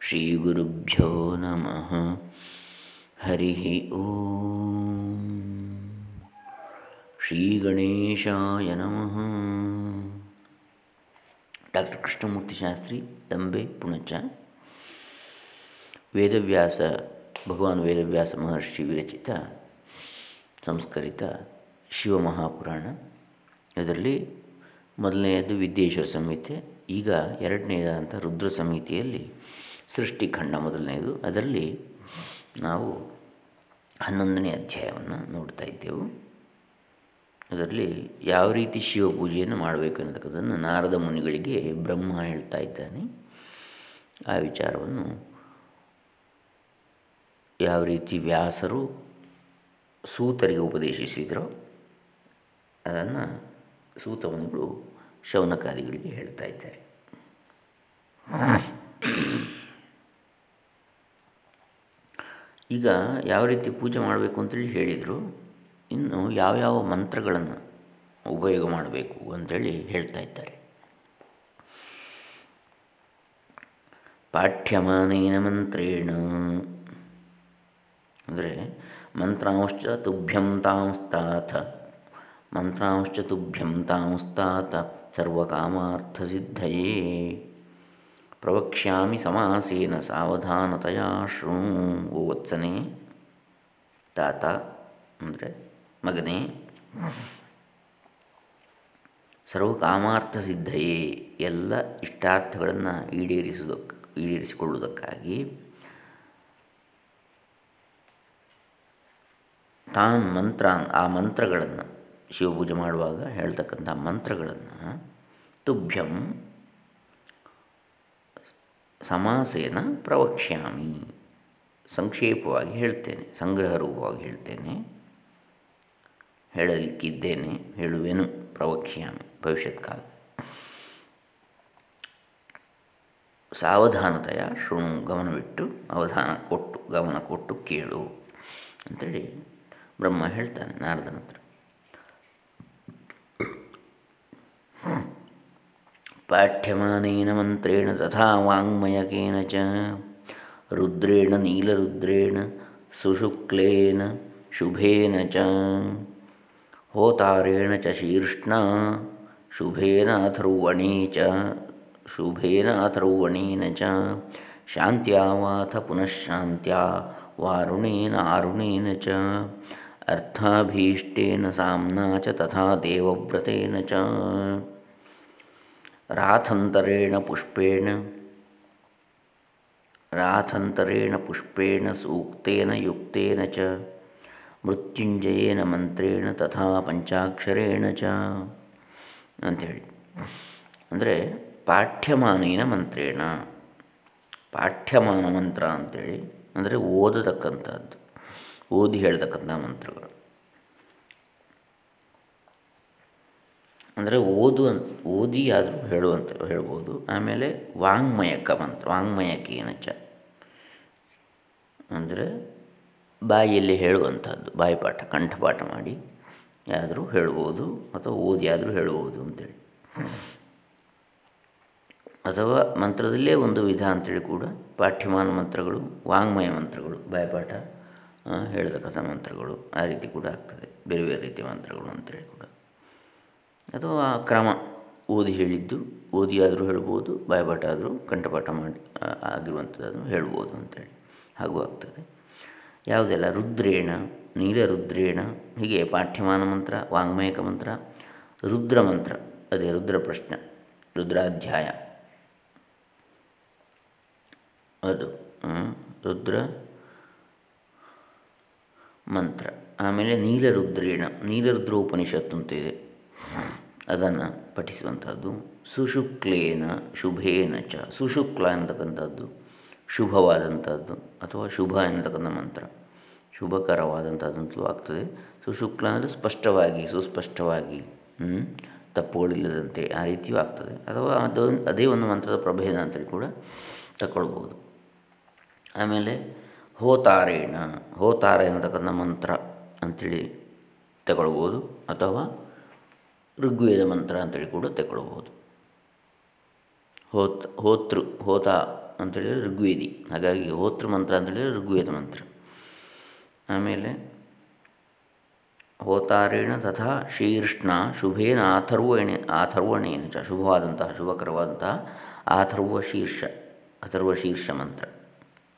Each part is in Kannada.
ಶ್ರೀ ಗುರುಭ್ಯೋ ನಮಃ ಹರಿ ಓಂ ಶ್ರೀ ಗಣೇಶಾಯ ನಮಃ ಡಾಕ್ಟರ್ ಕೃಷ್ಣಮೂರ್ತಿ ಶಾಸ್ತ್ರಿ ತಂಬೆ ಪುಣಚ ವೇದವ್ಯಾಸ ಭಗವಾನ್ ವೇದವ್ಯಾಸ ಮಹರ್ಷಿ ವಿರಚಿತ ಸಂಸ್ಕರಿತ ಶಿವಮಹಾಪುರಾಣ ಇದರಲ್ಲಿ ಮೊದಲನೆಯದು ವಿದ್ಯೇಶ್ವರ ಸಂಹಿತೆ, ಈಗ ಎರಡನೇದಾದಂಥ ರುದ್ರ ಸಂಹಿತೆಯಲ್ಲಿ ಸೃಷ್ಟಿಖಂಡ ಮೊದಲನೆಯದು. ಅದರಲ್ಲಿ ನಾವು ಹನ್ನೊಂದನೇ ಅಧ್ಯಾಯವನ್ನು ನೋಡ್ತಾ ಇದ್ದೆವು. ಅದರಲ್ಲಿ ಯಾವ ರೀತಿ ಶಿವ ಪೂಜೆಯನ್ನು ಮಾಡಬೇಕು ಅನ್ನತಕ್ಕಂಥದ್ದನ್ನು ನಾರದ ಮುನಿಗಳಿಗೆ ಬ್ರಹ್ಮ ಹೇಳ್ತಾ ಇದ್ದಾನೆ. ಆ ವಿಚಾರವನ್ನು ಯಾವ ರೀತಿ ವ್ಯಾಸರು ಸೂತರಿಗೆ ಉಪದೇಶಿಸಿದರೋ ಅದನ್ನು ಸೂತಮುನಿಗಳು ಶೌನಕಾದಿಗಳಿಗೆ ಹೇಳ್ತಾ ಇದ್ದಾರೆ. ಈಗ ಯಾವ ರೀತಿ ಪೂಜೆ ಮಾಡಬೇಕು ಅಂತೇಳಿ ಹೇಳಿದರು, ಇನ್ನು ಯಾವ್ಯಾವ ಮಂತ್ರಗಳನ್ನು ಉಪಯೋಗ ಮಾಡಬೇಕು ಅಂತೇಳಿ ಹೇಳ್ತಾ ಇದ್ದಾರೆ. ಪಾಠ್ಯಮಾನೇನ ಮಂತ್ರೇಣ. ಅಂದರೆ ಮಂತ್ರಾಂಶ್ಚ ತುಭ್ಯಂ ತಾಂಸ್ತಾಥ. ಮಂತ್ರಾಂಶ್ಚ ತುಭ್ಯಂ ತಾಂಸ್ತಾತ ಸರ್ವಕಾಮಾರ್ಥಸಿದ್ಧಯೇ. ಪ್ರವಕ್ಷ್ಯಾಮಿ ಸಮಾಸೇನ ಸಾವಧಾನತೆಯ ಶೃಣು, ಓ ವತ್ಸನೆ. ತಾತ, ಅಂದರೆ ಮಗನೇ. ಸರ್ವಕಾಮಾರ್ಥ ಸಿದ್ಧಯೇ ಎಲ್ಲ ಇಷ್ಟಾರ್ಥಗಳನ್ನು ಈಡೇರಿಸುವುದಕ್ಕೆ ಈಡೇರಿಸಿಕೊಳ್ಳುವುದಕ್ಕಾಗಿ ತಾನ್ ಮಂತ್ರ, ಆ ಮಂತ್ರಗಳನ್ನು ಶಿವಪೂಜೆ ಮಾಡುವಾಗ ಹೇಳ್ತಕ್ಕಂಥ ಮಂತ್ರಗಳನ್ನು ತುಭ್ಯಂ ಸಮಾಸೇನ ಪ್ರವಕ್ಷ್ಯಾಮಿ. ಸಂಕ್ಷೇಪವಾಗಿ ಹೇಳ್ತೇನೆ, ಸಂಗ್ರಹ ರೂಪವಾಗಿ ಹೇಳ್ತೇನೆ. ಹೇಳಲಿಕ್ಕಿದ್ದೇನೆ, ಹೇಳುವೆನು, ಪ್ರವಕ್ಷ್ಯಾಮಿ, ಭವಿಷ್ಯತ್ ಕಾಲ. ಸಾವಧಾನತೆಯ ಶೃಣು, ಗಮನವಿಟ್ಟು, ಅವಧಾನ ಕೊಟ್ಟು, ಗಮನ ಕೊಟ್ಟು ಕೇಳು. ಅಂಥೇಳಿ ಬ್ರಹ್ಮ ಹೇಳ್ತಾನೆ ನಾರದನ ಹತ್ರ ಪಾಠ್ಯಮಾನೇನ ಮಂತ್ರೇಣ ತಥಾ ವಾಂಗ್ಮಯಕೇನ ಚ ರುದ್ರೇಣ ನೀಲರುದ್ರೇಣ ಸುಶುಕ್ಲೇನ ಶುಭೇನ ಚ ಹೋತಾರೇಣ ಚ ಶೀರ್ಷ್ಣ ಶುಭೇನ ಅಥರ್ವಣೇ ಚ ಶುಭೇನ ಅಥರ್ವಣೇನ ಚ ಶಾಂತ್ಯಾವಾಥ ಪುನಃಶಾಂತ್ಯ ವಾರುಣೇನ ಆರುಣೇನ ಚ ಅರ್ಥಾಭೀಷ್ಟೇನ ಸಾಮ್ನಾ ಚ ತಥಾ ದೇವವ್ರತೇನ ಚ ರಾಥಂತರೇಣ ಪುಷ್ಪೇಣ. ರಾಥಂತರೇಣ ಪುಷ್ಪೇಣ ಸೂಕ್ತೇನ ಯುಕ್ತೇನ ಚ. ಮೃತ್ಯುಂಜಯೇನ ಮಂತ್ರೇಣ ತಥಾ ಪಂಚಾಕ್ಷರೇಣ ಚ. ಅಂಥೇಳಿ ಅಂದರೆ ಪಾಠ್ಯಮಾನೇನ ಮಂತ್ರೇಣ. ಪಾಠ್ಯಮಾನ ಮಂತ್ರ ಅಂಥೇಳಿ ಅಂದರೆ ಓದತಕ್ಕಂಥದ್ದು ಓದಿ ಹೇಳ್ತಕ್ಕಂಥ ಮಂತ್ರಗಳು. ಅಂದರೆ ಓದು ಅಂತ ಓದಿ ಆದರೂ ಹೇಳುವಂತ, ಹೇಳ್ಬೋದು. ಆಮೇಲೆ ವಾಂಗ್ಮಯಕ ಮಂತ್ರ ವಾಂಗ್ಮಯಕೇನ ಚ ಅಂದರೆ ಬಾಯಿಯಲ್ಲಿ ಹೇಳುವಂಥದ್ದು, ಬಾಯಿಪಾಠ, ಕಂಠಪಾಠ ಮಾಡಿ ಆದರೂ ಹೇಳ್ಬೋದು, ಅಥವಾ ಓದಿ ಆದರೂ ಹೇಳ್ಬೋದು ಅಂತೇಳಿ. ಅಥವಾ ಮಂತ್ರದಲ್ಲೇ ಒಂದು ವಿಧ ಅಂತೇಳಿ ಕೂಡ ಪಾಠ್ಯಮಾನ ಮಂತ್ರಗಳು, ವಾಂಗ್ಮಯ ಮಂತ್ರಗಳು, ಬಾಯಿಪಾಠ ಹೇಳ್ತಕ್ಕಂಥ ಮಂತ್ರಗಳು ಆ ರೀತಿ ಕೂಡ ಆಗ್ತದೆ. ಬೇರೆ ಬೇರೆ ರೀತಿಯ ಮಂತ್ರಗಳು ಅಂತೇಳಿ ಕೂಡ. ಅಥವಾ ಕ್ರಮ. ಓದಿ ಹೇಳಿದ್ದು ಓದಿ ಆದರೂ ಹೇಳ್ಬೋದು ಬಾಯಪಾಠ ಆದರೂ ಕಂಠಪಾಠ ಮಾಡಿ ಆಗಿರುವಂಥದ್ದನ್ನು ಹೇಳ್ಬೋದು ಅಂತೇಳಿ ಹಾಗೂ ಆಗ್ತದೆ. ಯಾವುದೆಲ್ಲ? ರುದ್ರೇಣ, ನೀಲರುದ್ರೇಣ, ಹೀಗೆ ಪಾಠ್ಯಮಾನ ಮಂತ್ರ, ವಾಂಗ್ಮಯಕ ಮಂತ್ರ, ರುದ್ರ ಮಂತ್ರ, ಅದೇ ರುದ್ರ ಪ್ರಶ್ನೆ, ರುದ್ರಾಧ್ಯಾಯ. ಅದು ರುದ್ರ ಮಂತ್ರ. ಆಮೇಲೆ ನೀಲರುದ್ರೇಣ ನೀಲರುದ್ರ ಉಪನಿಷತ್ತು ಅಂತ ಇದೆ ಅದನ್ನು ಪಠಿಸುವಂಥದ್ದು. ಸುಶುಕ್ಲೇನ ಶುಭೇನ ಚ. ಸುಶುಕ್ಲ ಎನ್ನತಕ್ಕಂಥದ್ದು ಶುಭವಾದಂಥದ್ದು ಅಥವಾ ಶುಭ ಎನ್ನತಕ್ಕಂಥ ಮಂತ್ರ. ಶುಭಕರವಾದಂಥದ್ದಂತಲೂ ಆಗ್ತದೆ. ಸುಶುಕ್ಲ ಅಂದರೆ ಸ್ಪಷ್ಟವಾಗಿ, ಸುಸ್ಪಷ್ಟವಾಗಿ ತಪ್ಪುಗಳಿಲ್ಲದಂತೆ ಆ ರೀತಿಯೂ ಆಗ್ತದೆ. ಅಥವಾ ಅದು ಅದೇ ಒಂದು ಮಂತ್ರದ ಪ್ರಭೇದ ಅಂತೇಳಿ ಕೂಡ ತಗೊಳ್ಬೋದು ಆಮೇಲೆ ಹೋತಾರೇಣ. ಹೋತಾರ ಎನ್ನತಕ್ಕಂಥ ಮಂತ್ರ ಅಂಥೇಳಿ ತಗೊಳ್ಬೋದು ಅಥವಾ ಋಗ್ವೇದ ಮಂತ್ರ ಅಂತೇಳಿ ಕೂಡ ತಗೊಳ್ಬೋದು ಹೋತ್, ಹೋತೃ, ಹೋತ ಅಂತೇಳಿದರೆ ಋಗ್ವೇದಿ. ಹಾಗಾಗಿ ಹೋತೃ ಮಂತ್ರ ಅಂತೇಳಿದರೆ ಋಗ್ವೇದ ಮಂತ್ರ. ಆಮೇಲೆ ಹೋತಾರೇಣ ತಥಾ ಶೀರ್ಷ್ಣ ಶುಭೇನ ಆಥರ್ವಣೆ ಆಥರ್ವಣೇನ ಚ ಶುಭವಾದಂತಹ, ಶುಭಕರವಾದಂತಹ ಆಥರ್ವ ಶೀರ್ಷ, ಅಥರ್ವ ಶೀರ್ಷ ಮಂತ್ರ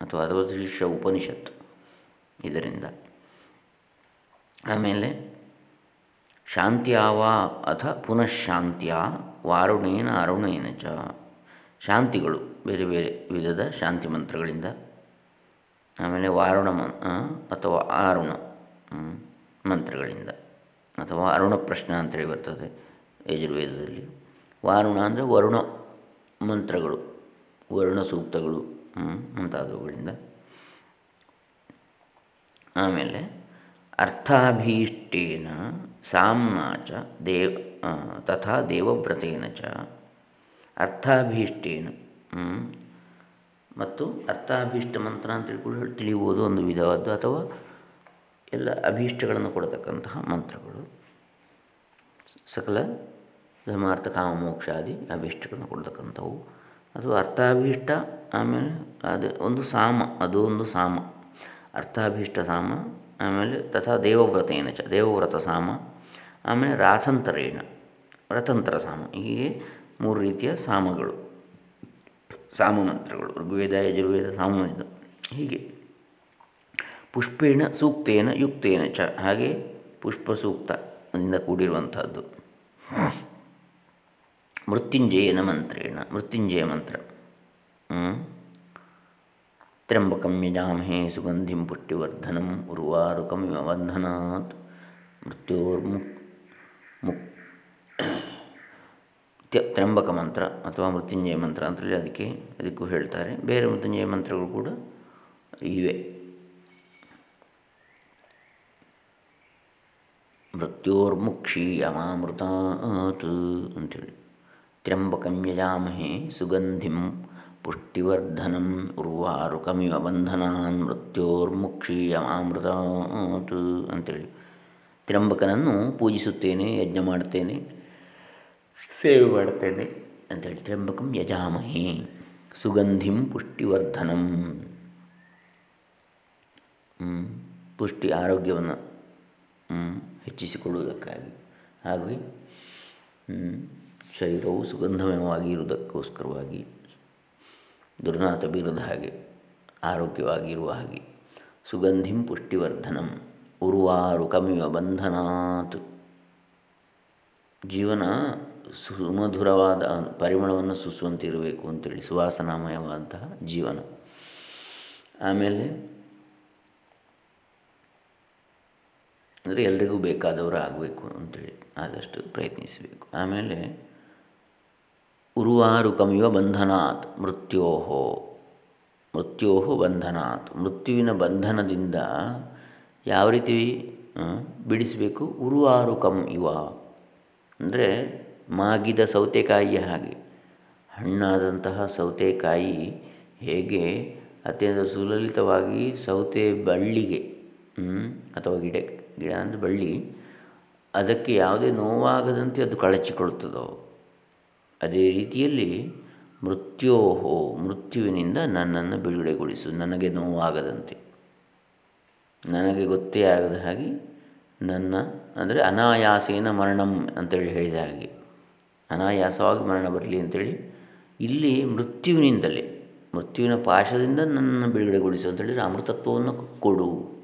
ಅಥವಾ ಅಥರ್ವ ಶೀರ್ಷ ಉಪನಿಷತ್ತು ಇದರಿಂದ. ಆಮೇಲೆ ಶಾಂತ್ಯಾವ ಅಥ ಪುನಃಶಾಂತಿಯ ವಾರುಣೇನ ಅರುಣೇನ ಚ. ಶಾಂತಿಗಳು ಬೇರೆ ಬೇರೆ ವಿಧದ ಶಾಂತಿ ಮಂತ್ರಗಳಿಂದ. ಆಮೇಲೆ ವಾರುಣ ಮ ಅಥವಾ ಆರುಣ ಮಂತ್ರಗಳಿಂದ. ಅಥವಾ ಅರುಣ ಪ್ರಶ್ನ ಅಂತೇಳಿ ಬರ್ತದೆ ಯಜುರ್ವೇದದಲ್ಲಿ. ವಾರುಣ ಅಂದರೆ ವರುಣ ಮಂತ್ರಗಳು, ವರುಣ ಸೂಕ್ತಗಳು ಮುಂತಾದವುಗಳಿಂದ. ಆಮೇಲೆ ಅರ್ಥಾಭೀಷ್ಟೇನ ಸಾಮ್ನಾ ಚ ದೇವ ತಥಾ ದೇವವ್ರತೇನ ಚ. ಅರ್ಥಾಭೀಷ್ಟೇನ ಮತ್ತು ಅರ್ಥಾಭೀಷ್ಟ ಮಂತ್ರ ಅಂತೇಳಿ ಕೂಡ ತಿಳಿಯುವುದು ಒಂದು ವಿಧವಾದ್ದು, ಅಥವಾ ಎಲ್ಲ ಅಭೀಷ್ಟಗಳನ್ನು ಕೊಡತಕ್ಕಂತಹ ಮಂತ್ರಗಳು. ಸಕಲ ಧರ್ಮಾರ್ಥ ಕಾಮ ಮೋಕ್ಷಾದಿ ಅಭೀಷ್ಟಗಳನ್ನು ಕೊಡತಕ್ಕಂಥವು. ಅದು ಅರ್ಥಾಭೀಷ್ಟ ಆಮೇಲೆ ಅದು ಒಂದು ಸಾಮ, ಅದು ಒಂದು ಸಾಮ. ಅರ್ಥಾಭೀಷ್ಟ ಸಾಮ ಆಮೇಲೆ ತಥಾ ದೇವವ್ರತೇನ ಚ ದೇವವ್ರತ ಸಾಮ ಆಮೇಲೆ ರಾಥಂತರೇಣ ರಥಂತರ ಸಾಮ ಹೀಗೆ ಮೂರು ರೀತಿಯ ಸಾಮಗಳು ಸಾಮ ಮಂತ್ರಗಳು ಋಗ್ವೇದ, ಯಜುರ್ವೇದ, ಸಾಮವೇದ, ಹೀಗೆ. ಪುಷ್ಪೇಣ ಸೂಕ್ತೇನ ಯುಕ್ತೇನ ಚ, ಹಾಗೆ ಪುಷ್ಪ ಸೂಕ್ತದಿಂದ ಕೂಡಿರುವಂಥದ್ದು ಮೃತ್ಯುಂಜಯನ ಮಂತ್ರೇಣ, ಮೃತ್ಯುಂಜಯ ಮಂತ್ರ. ತ್ರ್ಯಂಬಕಂ ಯಜಾಮಹೇ ಸುಗಂಧಿಂ ಉರ್ವಾರುಕಮಿವ ವಂಧನಾತ್ ಮೃತ್ಯೋರ್ಮುಕ್ ಮುಕ್ ತ್ರ್ಯಂಬಕ ಮಂತ್ರ ಅಥವಾ ಮೃತ್ಯುಂಜಯ ಮಂತ್ರ ಅಂತೇಳಿ ಅದಕ್ಕೆ ಅದಕ್ಕೂ ಹೇಳ್ತಾರೆ. ಬೇರೆ ಮೃತ್ಯುಂಜಯ ಮಂತ್ರಗಳು ಕೂಡ ಇವೆ. ಮೃತ್ಯೋರ್ಮುಕ್ಷೀಯಮಾಮೃತಾತ್ ಅಂತೇಳಿ ತ್ರ್ಯಂಬಕಂ ಯಜಾಮಹೇ ಸುಗಂಧಿಂ ಪುಷ್ಟಿವರ್ಧನಂ ಉರ್ವಾರುಕಮಿವ ಬಂಧನಾನ್ ಮೃತ್ಯೋರ್ಮುಕ್ಷೀಯಮಾಮೃತಾತ್ ಅಂತೇಳಿ. ತ್ರಂಬಕನನ್ನು ಪೂಜಿಸುತ್ತೇನೆ, ಯಜ್ಞ ಮಾಡುತ್ತೇನೆ, ಸೇವೆ ಮಾಡುತ್ತೇನೆ ಅಂತೇಳಿ. ತ್ರಂಬಕಂ ಯಜಾಮಹಿ, ಸುಗಂಧಿಂ ಪುಷ್ಟಿವರ್ಧನಂ. ಪುಷ್ಟಿ ಆರೋಗ್ಯವನ್ನು ಹೆಚ್ಚಿಸಿಕೊಳ್ಳುವುದಕ್ಕಾಗಿ. ಹಾಗೆ ಶರೀರವು ಸುಗಂಧಮಯವಾಗಿ ಇರುವುದಕ್ಕೋಸ್ಕರವಾಗಿ ದುರ್ನಾಥ ಬೀರದ ಹಾಗೆ, ಆರೋಗ್ಯವಾಗಿರುವ ಹಾಗೆ. ಸುಗಂಧಿಂ ಪುಷ್ಟಿವರ್ಧನಂ ಉರ್ವಾರುಕಮಿವ ಬಂಧನಾತ್. ಜೀವನ ಸುಮಧುರವಾದ ಪರಿಮಳವನ್ನು ಸುಸುವಂತಿರಬೇಕು ಅಂತೇಳಿ ಸುವಾಸನಾಮಯವಾದಂತಹ ಜೀವನ. ಆಮೇಲೆ ಅಂದರೆ ಎಲ್ರಿಗೂ ಬೇಕಾದವರು ಆಗಬೇಕು ಅಂತೇಳಿ ಆದಷ್ಟು ಪ್ರಯತ್ನಿಸಬೇಕು. ಆಮೇಲೆ ಉರುವಾರುಕಮಿವ ಬಂಧನಾತ್ ಮೃತ್ಯೋಹೋ. ಮೃತ್ಯೋಹೋ ಬಂಧನಾತ್. ಮೃತ್ಯುವಿನ ಬಂಧನದಿಂದ ಯಾವ ರೀತಿ ಬಿಡಿಸಬೇಕು? ಉರುವಾರುಕಂ ಇವ. ಅಂದರೆ ಮಾಗಿದ ಸೌತೆಕಾಯಿಯ ಹಾಗೆ. ಹಣ್ಣಾದಂತಹ ಸೌತೆಕಾಯಿ ಹೇಗೆ? ಅತ್ಯಂತ ಸುಲಲಿತವಾಗಿ ಸೌತೆ ಬಳ್ಳಿಗೆ ಅಥವಾ ಗಿಡ ಗಿಡ ಅಂದರೆ ಬಳ್ಳಿ. ಅದಕ್ಕೆ ಯಾವುದೇ ನೋವಾಗದಂತೆ ಅದು ಕಳಚಿಕೊಳ್ಳುತ್ತದೋ ಅದೇ ರೀತಿಯಲ್ಲಿ ಮೃತ್ಯೋಹೋ, ಮೃತ್ಯುವಿನಿಂದ ನನ್ನನ್ನು ಬಿಡುಗಡೆಗೊಳಿಸು. ನನಗೆ ನೋವಾಗದಂತೆ. ನನಗೆ ಗೊತ್ತೇ ಆಗದ ಹಾಗೆ ನನ್ನ, ಅಂದರೆ ಅನಾಯಾಸೇನ ಮರಣಂ ಅಂತೇಳಿ ಹೇಳಿದ ಹಾಗೆ. ಅನಾಯಾಸವಾಗಿ ಮರಣ ಬರಲಿ ಅಂತೇಳಿ ಇಲ್ಲಿ ಮೃತ್ಯುವಿನಿಂದಲೇ, ಮೃತ್ಯುವಿನ ಪಾಶದಿಂದ ನನ್ನನ್ನು ಬಿಡುಗಡೆಗೊಳಿಸು ಅಂತೇಳಿದರೆ ಅಮೃತತ್ವವನ್ನು ಕೊಡು.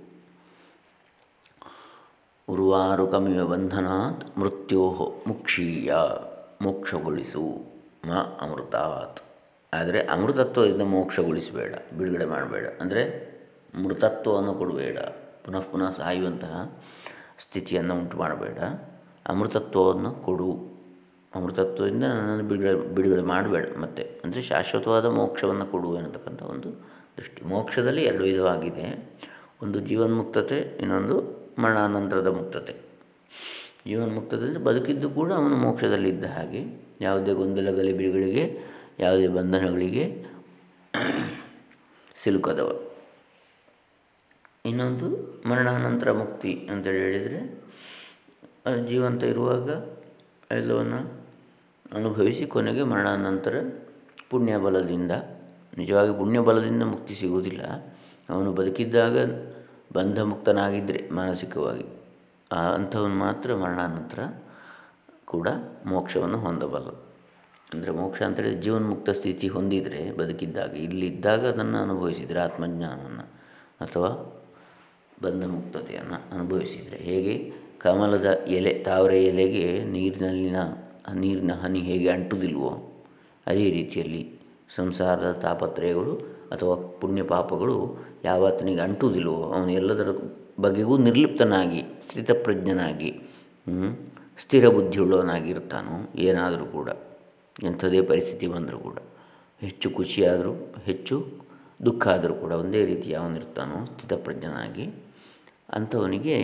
ಉರ್ವಾರುಕಮಿವ ಬಂಧನಾತ್ ಮೃತ್ಯೋ ಮುಕ್ಷೀಯ. ಮೋಕ್ಷಗೊಳಿಸು. ಮ ಅಮೃತಾತ್. ಆದರೆ ಅಮೃತತ್ವದಿಂದ ಮೋಕ್ಷಗೊಳಿಸಬೇಡ, ಬಿಡುಗಡೆ ಮಾಡಬೇಡ. ಅಂದರೆ ಮೃತತ್ವವನ್ನು ಕೊಡಬೇಡ, ಪುನಃ ಪುನಃ ಸಾಯುವಂತಹ ಸ್ಥಿತಿಯನ್ನು ಉಂಟು ಮಾಡಬೇಡ. ಅಮೃತತ್ವವನ್ನು ಕೊಡು. ಅಮೃತತ್ವದಿಂದ ನನ್ನನ್ನು ಬಿಡುಗಡೆ ಬಿಡುಗಡೆ ಮಾಡಬೇಡ ಮತ್ತೆ. ಅಂದರೆ ಶಾಶ್ವತವಾದ ಮೋಕ್ಷವನ್ನು ಕೊಡು ಎನ್ನತಕ್ಕಂಥ ಒಂದು ದೃಷ್ಟಿ. ಮೋಕ್ಷದಲ್ಲಿ ಎರಡು ವಿಧವಾಗಿದೆ. ಒಂದು ಜೀವನ್ಮುಕ್ತತೆ, ಇನ್ನೊಂದು ಮರಣಾನಂತರದ ಮುಕ್ತತೆ. ಜೀವನ್ಮುಕ್ತತೆ ಮುಕ್ತದಲ್ಲಿ ಬದುಕಿದ್ದು ಕೂಡ ಅವನು ಮೋಕ್ಷದಲ್ಲಿದ್ದ ಹಾಗೆ. ಯಾವುದೇ ಗೊಂದಲ ಗಲಿಬಿಗಳಿಗೆ ಯಾವುದೇ ಬಂಧನಗಳಿಗೆ ಸಿಲುಕದವ. ಇನ್ನೊಂದು ಮರಣಾನಂತರ ಮುಕ್ತಿ ಅಂತೇಳಿ ಹೇಳಿದರೆ ಜೀವಂತ ಇರುವಾಗ ಎಲ್ಲವನ್ನು ಅನುಭವಿಸಿ ಕೊನೆಗೆ ಮರಣಾನಂತರ ಪುಣ್ಯ ಬಲದಿಂದ ನಿಜವಾಗಿ ಪುಣ್ಯ ಬಲದಿಂದ ಮುಕ್ತಿ ಸಿಗುವುದಿಲ್ಲ. ಅವನು ಬದುಕಿದ್ದಾಗ ಬಂಧಮುಕ್ತನಾಗಿದ್ದರೆ ಮಾನಸಿಕವಾಗಿ. ಅಂಥವನು ಮಾತ್ರ ಮರಣಾನಂತರ ಕೂಡ ಮೋಕ್ಷವನ್ನು ಹೊಂದಬಲ್ಲ. ಅಂದರೆ ಮೋಕ್ಷ ಅಂತೇಳಿ ಜೀವನ್ಮುಕ್ತ ಸ್ಥಿತಿ ಹೊಂದಿದರೆ, ಬದುಕಿದ್ದಾಗ, ಇಲ್ಲಿದ್ದಾಗ ಅದನ್ನು ಅನುಭವಿಸಿದರೆ, ಆತ್ಮಜ್ಞಾನವನ್ನು ಅಥವಾ ಬಂಧಮುಕ್ತತೆಯನ್ನು ಅನುಭವಿಸಿದರೆ. ಹೇಗೆ? ಕಮಲದ ಎಲೆ, ತಾವರೆ ಎಲೆಗೆ ನೀರಿನಲ್ಲಿನ ನೀರಿನ ಹನಿ ಹೇಗೆ ಅಂಟುವುದಿಲ್ವೋ ಅದೇ ರೀತಿಯಲ್ಲಿ ಸಂಸಾರದ ತಾಪತ್ರಯಗಳು ಅಥವಾ ಪುಣ್ಯ ಪಾಪಗಳು ಯಾವತ್ತನಿಗೆ ಅಂಟುವುದಿಲ್ವೋ ಅವನು ಎಲ್ಲದರ ಬಗೆಗೂ ನಿರ್ಲಿಪ್ತನಾಗಿ, ಸ್ಥಿತಪ್ರಜ್ಞನಾಗಿ ಸ್ಥಿರ ಬುದ್ಧಿಯುಳ್ಳವನಾಗಿರ್ತಾನೋ ಏನಾದರೂ ಕೂಡ, ಎಂಥದೇ ಪರಿಸ್ಥಿತಿ ಬಂದರೂ ಕೂಡ. ಹೆಚ್ಚು ಖುಷಿಯಾದರೂ, ಹೆಚ್ಚು ದುಃಖ ಆದರೂ ಕೂಡ ಒಂದೇ ರೀತಿ ಯಾವನಿರ್ತಾನೋ ಸ್ಥಿತಪ್ರಜ್ಞನಾಗಿ, ಅಂಥವನಿಗೆ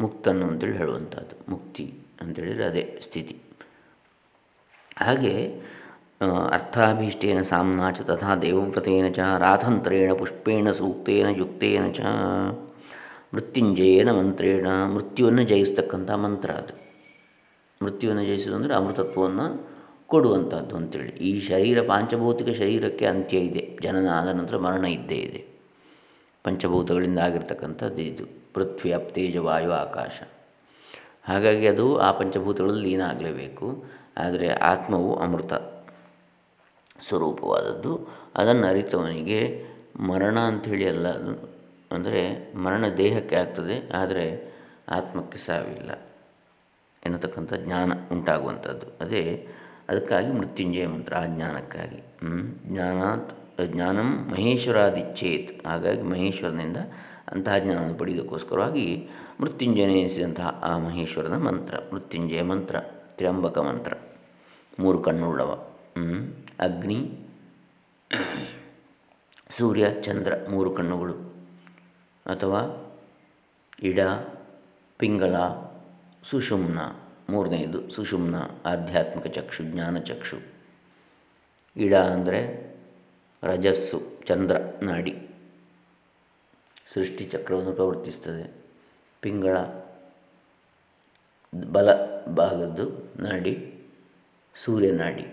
ಮುಕ್ತನು ಅಂತೇಳಿ ಹೇಳುವಂಥದ್ದು, ಮುಕ್ತಿ ಅಂತೇಳಿದರೆ ಅದೇ ಸ್ಥಿತಿ. ಹಾಗೆ ಅರ್ಥಾಭೀಷ್ಟೇನ ಸಾಮ್ನಾ ಚ ತಥಾ ದೇವವ್ರತೇನ ಚ ರಾಥಂತ್ರೇಣ ಪುಷ್ಪೇಣ ಸೂಕ್ತೇನ ಯುಕ್ತೇನ ಚ ಮೃತ್ಯುಂಜಯೇನ ಮಂತ್ರೇಣ. ಮೃತ್ಯುವನ್ನು ಜಯಿಸ್ತಕ್ಕಂಥ ಮಂತ್ರ ಅದು. ಮೃತ್ಯುವನ್ನು ಜಯಿಸುವುದು ಅಂದರೆ ಅಮೃತತ್ವವನ್ನು ಕೊಡುವಂಥದ್ದು ಅಂತೇಳಿ. ಈ ಶರೀರ ಪಾಂಚಭೌತಿಕ ಶರೀರಕ್ಕೆ ಅಂತ್ಯ ಇದೆ. ಜನನ ಆದ ನಂತರ ಮರಣ ಇದ್ದೇ ಇದೆ. ಪಂಚಭೂತಗಳಿಂದ ಆಗಿರ್ತಕ್ಕಂಥದ್ದು ಇದು. ಪೃಥ್ವಿ ಅಪ್ತೇಜ ವಾಯು ಆಕಾಶ. ಹಾಗಾಗಿ ಅದು ಆ ಪಂಚಭೂತಗಳಲ್ಲಿ ಲೀನ ಆಗಲೇಬೇಕು ಆದರೆ ಆತ್ಮವು ಅಮೃತ ಸ್ವರೂಪವಾದದ್ದು. ಅದನ್ನು ಅರಿತವನಿಗೆ ಮರಣ ಅಂಥೇಳಿ ಅಲ್ಲ ಅಂದರೆ ಮರಣ ದೇಹಕ್ಕೆ ಆಗ್ತದೆ, ಆದರೆ ಆತ್ಮಕ್ಕೆ ಸಾವಿಲ್ಲ ಎನ್ನತಕ್ಕಂಥ ಜ್ಞಾನ ಉಂಟಾಗುವಂಥದ್ದು. ಅದೇ ಅದಕ್ಕಾಗಿ ಮೃತ್ಯುಂಜಯ ಮಂತ್ರ, ಆ ಜ್ಞಾನಕ್ಕಾಗಿ. ಜ್ಞಾನಾತ್, ಜ್ಞಾನಂ ಮಹೇಶ್ವರಾದಿಚ್ಛೇತ್. ಹಾಗಾಗಿ ಮಹೇಶ್ವರನಿಂದ ಅಂತಹ ಜ್ಞಾನವನ್ನು ಪಡೆಯೋದಕ್ಕೋಸ್ಕರವಾಗಿ ಮೃತ್ಯುಂಜಯನ ಎನಿಸಿದಂತಹ ಆ ಮಹೇಶ್ವರನ ಮಂತ್ರ, ಮೃತ್ಯುಂಜಯ ಮಂತ್ರ, ತ್ರ್ಯಂಬಕ ಮಂತ್ರ. ಮೂರು ಕಣ್ಣುಳ್ಳವ. ಅಗ್ನಿ, ಸೂರ್ಯ, ಚಂದ್ರ, ಮೂರು ಕಣ್ಣುಗಳು. ಅಥವಾ ಇಡ, ಪಿಂಗಳ, ಸುಷುಮ್ನ, ಮೂರನೆಯದು ಸುಷುಮ್ನ, ಆಧ್ಯಾತ್ಮಿಕ ಚಕ್ಷು, ಜ್ಞಾನ ಚಕ್ಷು. ಇಡ ಅಂದರೆ ರಜಸ್ಸು, ಚಂದ್ರ, ನಾಡಿ. ಸೃಷ್ಟಿ ಚಕ್ರವನ್ನು ಪ್ರವರ್ತಿಸ್ತದೆ. ಪಿಂಗಳ ಬಲ ಭಾಗದ್ದು ನಾಡಿ ಸೂರ್ಯನಾಡಿ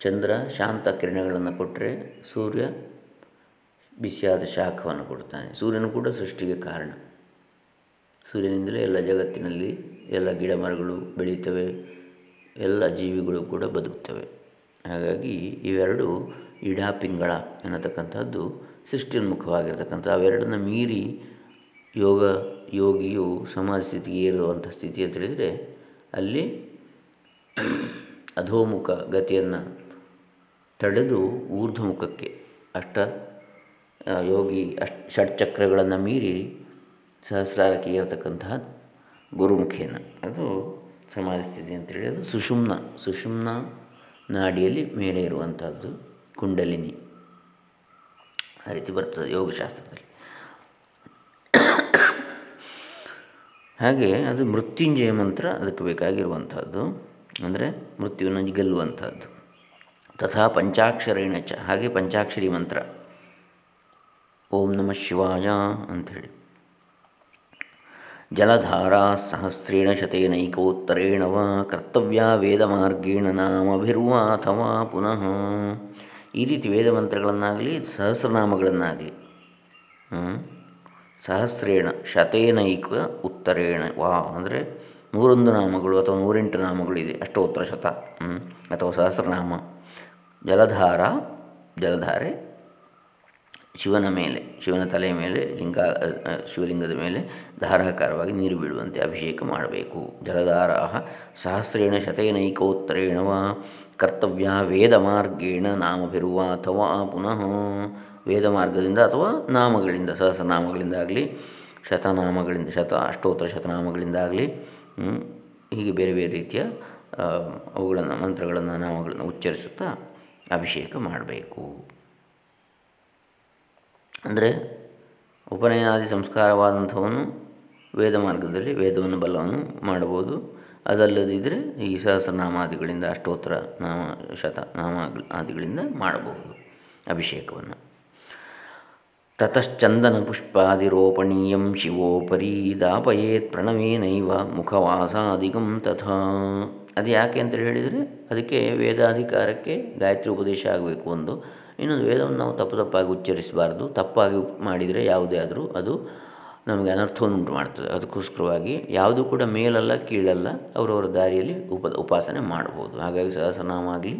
ಚಂದ್ರ ಶಾಂತ ಕಿರಣಗಳನ್ನು ಕೊಟ್ಟರೆ ಸೂರ್ಯ ಬಿಸಿಯಾದ ಶಾಖವನ್ನು ಕೊಡ್ತಾನೆ ಸೂರ್ಯನು ಕೂಡ ಸೃಷ್ಟಿಗೆ ಕಾರಣ. ಸೂರ್ಯನಿಂದಲೇ ಎಲ್ಲ ಜಗತ್ತಿನಲ್ಲಿ ಎಲ್ಲ ಗಿಡ ಮರಗಳು ಬೆಳೀತವೆ ಎಲ್ಲ ಜೀವಿಗಳು ಕೂಡ ಬದುಕ್ತವೆ ಹಾಗಾಗಿ ಇವೆರಡು ಇಡಾ ಪಿಂಗಳ ಎನ್ನತಕ್ಕಂಥದ್ದು ಸೃಷ್ಟಿನ್ಮುಖವಾಗಿರ್ತಕ್ಕಂಥ ಅವೆರಡನ್ನು ಮೀರಿ ಯೋಗ ಯೋಗಿಯು ಸಮಾಜ ಸ್ಥಿತಿಗೆ ಏರುವಂಥ ಸ್ಥಿತಿ ಅಂತ ಹೇಳಿದರೆ, ಅಲ್ಲಿ ಅಧೋಮುಖ ಗತಿಯನ್ನು ತಡೆದು ಊರ್ಧ್ವಮುಖಕ್ಕೆ ಅಷ್ಟ ಯೋಗಿ ಅಷ್ಟು ಷಟ್ಚಕ್ರಗಳನ್ನು ಮೀರಿ ಸಹಸ್ರಾರಕ್ಕೆ ಏರ್ತಕ್ಕಂತಹ ಗುರುಮುಖೇನ. ಅದು ಸಮಾಧಿ ಸ್ಥಿತಿ ಅಂತೇಳಿ ಅದು ಸುಷುಮ್ನ ಸುಷುಮ್ನ ನಾಡಿಯಲ್ಲಿ ಮೇಲೆ ಇರುವಂಥದ್ದು ಕುಂಡಲಿನಿ. ಆ ರೀತಿ ಬರ್ತದೆ ಯೋಗಶಾಸ್ತ್ರದಲ್ಲಿ. ಹಾಗೆ ಅದು ಮೃತ್ಯುಂಜಯ ಮಂತ್ರ ಅದಕ್ಕೆ ಬೇಕಾಗಿರುವಂಥದ್ದು ಅಂದರೆ ಮೃತ್ಯುವನ್ನು ಗೆಲ್ಲುವಂಥದ್ದು ತಥಾ ಪಂಚಾಕ್ಷರೇಣ ಚ, ಹಾಗೆ ಪಂಚಾಕ್ಷರಿ ಮಂತ್ರ. ಓಂ ನಮಃ ಶಿವಾಯ ಅಂಥೇಳಿ. ಜಲಧಾರಾ ಸಹಸ್ರೇಣ ಶತೇನೈಕೋತ್ತರೇಣ ವಾ ಕರ್ತವ್ಯ ವೇದಮಾರ್ಗೇಣ ನಾಮಭಿರ್ವಾ ಅಥವಾ ಪುನಃ. ಈ ರೀತಿ ವೇದ ಮಂತ್ರಗಳನ್ನಾಗಲಿ, ಸಹಸ್ರನಾಮಗಳನ್ನಾಗಲಿ ಸಹಸ್ರೇಣ ಶತೇನೈಕ ಉತ್ತರೇಣ ವಾ ಅಂದರೆ ನೂರೊಂದು ನಾಮಗಳು ಅಥವಾ ನೂರೆಂಟು ನಾಮಗಳಿದೆ, ಅಷ್ಟೋತ್ತರ ಶತ ಅಥವಾ ಸಹಸ್ರನಾಮ. ಜಲಧಾರ, ಜಲಧಾರೆ ಶಿವನ ಮೇಲೆ, ಶಿವನ ತಲೆಯ ಮೇಲೆ, ಲಿಂಗ ಶಿವಲಿಂಗದ ಮೇಲೆ ಧಾರಾಕಾರವಾಗಿ ನೀರು ಬೀಳುವಂತೆ ಅಭಿಷೇಕ ಮಾಡಬೇಕು. ಜಲಧಾರಾ ಸಹಸ್ರೇಣ ಶತೇನೈಕೋತ್ತರೇಣ ವಾ ಕರ್ತವ್ಯ ವೇದ ಮಾರ್ಗೇಣ ನಾಮಭಿರುವ ಅಥವಾ ಪುನಃ ವೇದ ಮಾರ್ಗದಿಂದ ಅಥವಾ ನಾಮಗಳಿಂದ, ಸಹಸ್ರನಾಮಗಳಿಂದಾಗಲಿ, ಶತನಾಮಗಳಿಂದ, ಶತ ಅಷ್ಟೋತ್ತರ ಶತನಾಮಗಳಿಂದಾಗಲಿ ಹೀಗೆ ಬೇರೆ ಬೇರೆ ರೀತಿಯ ಅವುಗಳನ್ನು, ಮಂತ್ರಗಳನ್ನು ನಾಮಗಳನ್ನು ಉಚ್ಚರಿಸುತ್ತಾ ಅಭಿಷೇಕ ಮಾಡಬೇಕು. ಅಂದರೆ ಉಪನಯನಾದಿ ಸಂಸ್ಕಾರವಾದಂಥವನು ವೇದ ಮಾರ್ಗದಲ್ಲಿ ವೇದವನ್ನು ಬಲವನ್ನು ಮಾಡಬಹುದು. ಅದಲ್ಲದಿದ್ದರೆ ಈ ಸಹಸ್ರನಾಮಾದಿಗಳಿಂದ ಅಷ್ಟೋತ್ತರ ನಾಮ, ಶತ ನಾಮ ಆದಿಗಳಿಂದ ಮಾಡಬಹುದು ಅಭಿಷೇಕವನ್ನು. ತತಶ್ಚಂದನ ಪುಷ್ಪಾದಿರೋಪಣೀಯ ಶಿವೋಪರಿ ದಾಪಯೇತ್ ಪ್ರಣವೇನೈವ ಮುಖವಾಸಾದಿಗಂ ತಥಾ. ಅದು ಯಾಕೆ ಅಂತ ಹೇಳಿದರೆ ಅದಕ್ಕೆ ವೇದಾಧಿಕಾರಕ್ಕೆ ಗಾಯತ್ರಿ ಉಪದೇಶ ಆಗಬೇಕು ಒಂದು. ಇನ್ನೊಂದು ವೇದವನ್ನು ನಾವು ತಪ್ಪು ತಪ್ಪಾಗಿ ಉಚ್ಚರಿಸಬಾರ್ದು. ತಪ್ಪಾಗಿ ಮಾಡಿದರೆ ಯಾವುದೇ ಆದರೂ ಅದು ನಮಗೆ ಅನರ್ಥವನ್ನು ಉಂಟು ಮಾಡ್ತದೆ ಅದಕ್ಕೋಸ್ಕರವಾಗಿ ಯಾವುದೂ ಕೂಡ ಮೇಲಲ್ಲ, ಕೀಳಲ್ಲ, ಅವರವರ ದಾರಿಯಲ್ಲಿ ಉಪ, ಉಪಾಸನೆ ಮಾಡ್ಬೋದು ಹಾಗಾಗಿ ಸಹಸ್ರನಾಮ ಆಗಲಿ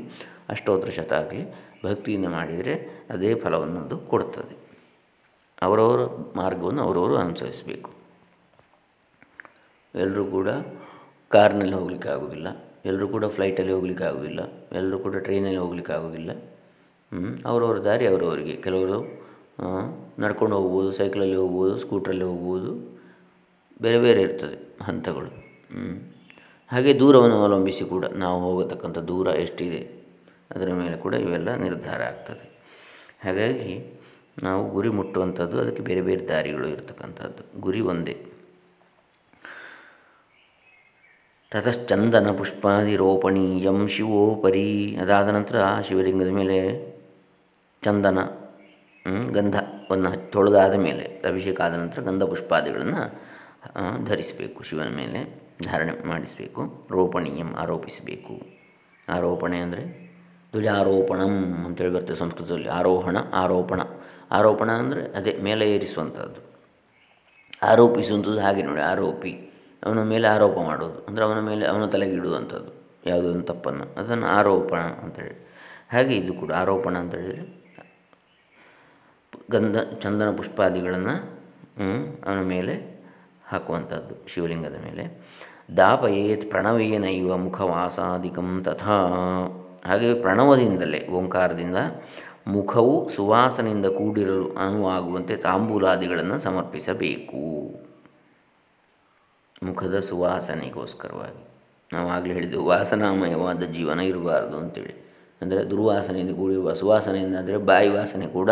ಅಷ್ಟೋತ್ತರ ಶತ ಆಗಲಿ, ಭಕ್ತಿಯಿಂದ ಮಾಡಿದರೆ ಅದೇ ಫಲವನ್ನು ಕೊಡ್ತದೆ. ಅವರವರ ಮಾರ್ಗವನ್ನು ಅವರವರು ಅನುಸರಿಸಬೇಕು. ಎಲ್ಲರೂ ಕೂಡ ಕಾರ್ನಲ್ಲಿ ಹೋಗಲಿಕ್ಕೆ ಆಗೋದಿಲ್ಲ ಎಲ್ಲರೂ ಕೂಡ ಫ್ಲೈಟಲ್ಲಿ ಹೋಗಲಿಕ್ಕೆ ಆಗೋದಿಲ್ಲ ಎಲ್ಲರೂ ಕೂಡ ಟ್ರೈನಲ್ಲಿ ಹೋಗ್ಲಿಕ್ಕೆ ಆಗೋದಿಲ್ಲ ಅವರವ್ರ ದಾರಿ ಅವರವರಿಗೆ. ಕೆಲವರು ನಡ್ಕೊಂಡು ಹೋಗ್ಬೋದು, ಸೈಕಲಲ್ಲಿ ಹೋಗ್ಬೋದು, ಸ್ಕೂಟ್ರಲ್ಲಿ ಹೋಗ್ಬೋದು, ಬೇರೆ ಬೇರೆ ಇರ್ತದೆ ಹಂತಗಳು. ಹಾಗೆ ದೂರವನ್ನು ಅವಲಂಬಿಸಿ ಕೂಡ ನಾವು ಹೋಗತಕ್ಕಂಥ ದೂರ ಎಷ್ಟಿದೆ, ಅದರ ಮೇಲೆ ಕೂಡ ಇವೆಲ್ಲ ನಿರ್ಧಾರ ಆಗ್ತದೆ. ಹಾಗಾಗಿ ನಾವು ಗುರಿ ಮುಟ್ಟುವಂಥದ್ದು, ಅದಕ್ಕೆ ಬೇರೆ ಬೇರೆ ದಾರಿಗಳು ಇರತಕ್ಕಂಥದ್ದು. ಗುರಿ ಒಂದೇ. ತತಶ್ಚಂದನ ಪುಷ್ಪಾದಿರೋಪಣೀಯಂ ಶಿವೋಪರಿ. ಅದಾದ ನಂತರ ಶಿವಲಿಂಗದ ಮೇಲೆ ಚಂದನ ಗಂಧವನ್ನು ತೊಳೆದಾದ ಮೇಲೆ, ಅಭಿಷೇಕ ಆದ ನಂತರ ಗಂಧ ಪುಷ್ಪಾದಿಗಳನ್ನು ಧರಿಸಬೇಕು, ಶಿವನ ಮೇಲೆ ಧಾರಣೆ ಮಾಡಿಸಬೇಕು, ರೋಪಣೀಯಂ ಆರೋಪಿಸಬೇಕು. ಆರೋಪಣೆ ಅಂದರೆ ಧ್ವಜಾರೋಪಣಂ ಅಂತೇಳಿ ಬರ್ತದೆ ಸಂಸ್ಕೃತದಲ್ಲಿ, ಆರೋಹಣ, ಆರೋಪಣ. ಆರೋಪಣ ಅಂದರೆ ಅದೇ ಮೇಲೆ ಏರಿಸುವಂಥದ್ದು ಆರೋಪಿಸುವಂಥದ್ದು ಹಾಗೆ ನೋಡಿ, ಆರೋಪಿ, ಅವನ ಮೇಲೆ ಆರೋಪ ಮಾಡೋದು, ಅಂದರೆ ಅವನ ಮೇಲೆ ಅವನ ತಲೆಗೆ ಇಡುವಂಥದ್ದು ಯಾವುದೊಂದು ತಪ್ಪನ್ನು, ಅದನ್ನು ಆರೋಪಣ ಅಂತೇಳಿ. ಹಾಗೆ ಇದು ಕೂಡ ಆರೋಪಣ ಅಂತ ಹೇಳಿದರೆ ಗಂಧ, ಚಂದನ ಪುಷ್ಪಾದಿಗಳನ್ನು ಅವನ ಮೇಲೆ ಹಾಕುವಂಥದ್ದು, ಶಿವಲಿಂಗದ ಮೇಲೆ. ದಾಪಯೇತ್ ಪ್ರಣವೇನೈವ ಮುಖವಾಸಾದಿಕಂ ತಥಾ. ಹಾಗೆ ಪ್ರಣವದಿಂದಲೇ, ಓಂಕಾರದಿಂದ ಮುಖವು ಸುವಾಸನೆಯಿಂದ ಕೂಡಿರಲು ಅನುವಾಗುವಂತೆ ತಾಂಬೂಲಾದಿಗಳನ್ನು ಸಮರ್ಪಿಸಬೇಕು. ಮುಖದ ಸುವಾಸನೆಗೋಸ್ಕರವಾಗಿ. ನಾವು ಆಗಲೇ ವಾಸನಾಮಯವಾದ ಜೀವನ ಇರಬಾರ್ದು ಅಂತೇಳಿ. ಅಂದರೆ ದುರ್ವಾಸನೆಯಿಂದ ಕೂಡಿರುವ ಸುವಾಸನೆಯಿಂದ ಅಂದರೆ ಬಾಯಿ ವಾಸನೆ ಕೂಡ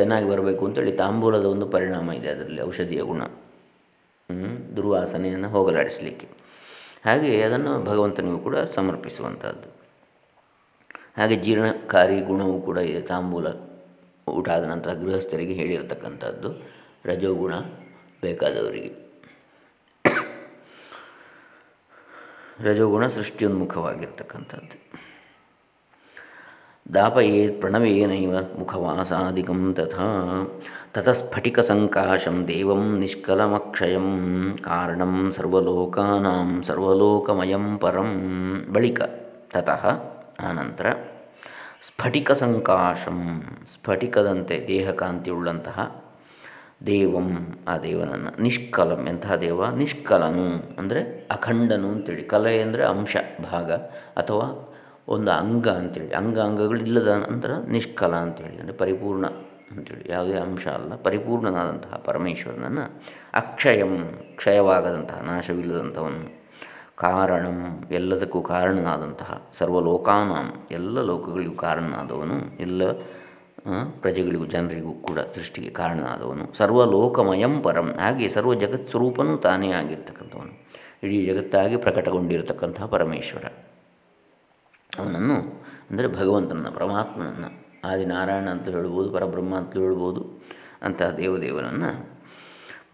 ಚೆನ್ನಾಗಿ ಬರಬೇಕು ಅಂತೇಳಿ ತಾಂಬೂಲದ ಒಂದು ಪರಿಣಾಮ ಇದೆ ಅದರಲ್ಲಿ, ಔಷಧಿಯ ಗುಣ. ದುರ್ವಾಸನೆಯನ್ನು ಹೋಗಲಾಡಿಸಲಿಕ್ಕೆ. ಹಾಗೆ ಅದನ್ನು ಭಗವಂತನಿಗೂ ಕೂಡ ಸಮರ್ಪಿಸುವಂಥದ್ದು ಹಾಗೆ ಜೀರ್ಣಕಾರಿ ಗುಣವೂ ಕೂಡ ಇದೆ, ತಾಂಬೂಲ ಊಟ ಆದ ನಂತರ ಗೃಹಸ್ಥರಿಗೆ ಹೇಳಿರತಕ್ಕಂಥದ್ದು, ರಜೋಗುಣ ಬೇಕಾದವರಿಗೆ. ರಜೋಗುಣ ಸೃಷ್ಟಿಯೋನ್ಮುಖವಾಗಿರ್ತಕ್ಕಂಥದ್ದು. ದಾಪಯೇತ್ ಪ್ರಣವೇನೈವ ಮುಖವಾಸಾದಿಕಂ ತಥಾ ತತಸ್ಫಟಿಕಸಂಕಾಶಂ ದೇವಂ ನಿಷ್ಕಲಮಕ್ಷಯಂ ಕಾರಣಂ ಸರ್ವಲೋಕಾನಾಂ ಸರ್ವಲೋಕಮಯಂ ಪರಂ. ಬಳಿಕ ತತಃ ಆನಂತರ ಸ್ಫಟಿಕ ಸಂಕಾಶಂ ಸ್ಫಟಿಕದಂತೆ ದೇಹಕಾಂತಿಯುಳ್ಳಂತಹ ದೇವಂ, ಆ ದೇವನನ್ನು ನಿಷ್ಕಲಂ, ಎಂತಹ ದೇವ? ನಿಷ್ಕಲನು, ಅಂದರೆ ಅಖಂಡನು ಅಂತೇಳಿ. ಕಲೆ ಅಂದರೆ ಅಂಶ, ಭಾಗ, ಅಥವಾ ಒಂದು ಅಂಗ ಅಂತೇಳಿ, ಅಂಗ ಅಂಗಗಳು ಇಲ್ಲದ ನಂತರ ನಿಷ್ಕಲ ಅಂತೇಳಿ, ಅಂದರೆ ಪರಿಪೂರ್ಣ ಅಂತೇಳಿ, ಯಾವುದೇ ಅಂಶ ಅಲ್ಲ, ಪರಿಪೂರ್ಣನಾದಂತಹ ಪರಮೇಶ್ವರನನ್ನು ಅಕ್ಷಯಂ, ಕ್ಷಯವಾಗದಂತಹ, ನಾಶವಿಲ್ಲದಂಥವನು. ಕಾರಣಂ, ಎಲ್ಲದಕ್ಕೂ ಕಾರಣನಾದಂತಹ ಸರ್ವಲೋಕಾನಾಂ, ಎಲ್ಲ ಲೋಕಗಳಿಗೂ ಕಾರಣನಾದವನು, ಎಲ್ಲ ಪ್ರಜೆಗಳಿಗೂ, ಜನರಿಗೂ ಕೂಡ ಸೃಷ್ಟಿಗೆ ಕಾರಣನಾದವನು. ಸರ್ವಲೋಕಮಯಂ ಪರಂ, ಹಾಗೆ ಸರ್ವ ಜಗತ್ ಸ್ವರೂಪನೂ ತಾನೇ ಆಗಿರ್ತಕ್ಕಂಥವನು. ಇಡೀ ಜಗತ್ತಾಗಿ ಪ್ರಕಟಗೊಂಡಿರತಕ್ಕಂತಹ ಪರಮೇಶ್ವರ. ಅವನನ್ನು ಅಂದರೆ ಭಗವಂತನನ್ನು, ಪರಮಾತ್ಮನನ್ನು, ಆದಿನಾರಾಯಣ ಅಂತ ಹೇಳ್ಬೋದು, ಪರಬ್ರಹ್ಮ ಅಂತ ಹೇಳ್ಬೋದು, ಅಂತಹ ದೇವದೇವನನ್ನು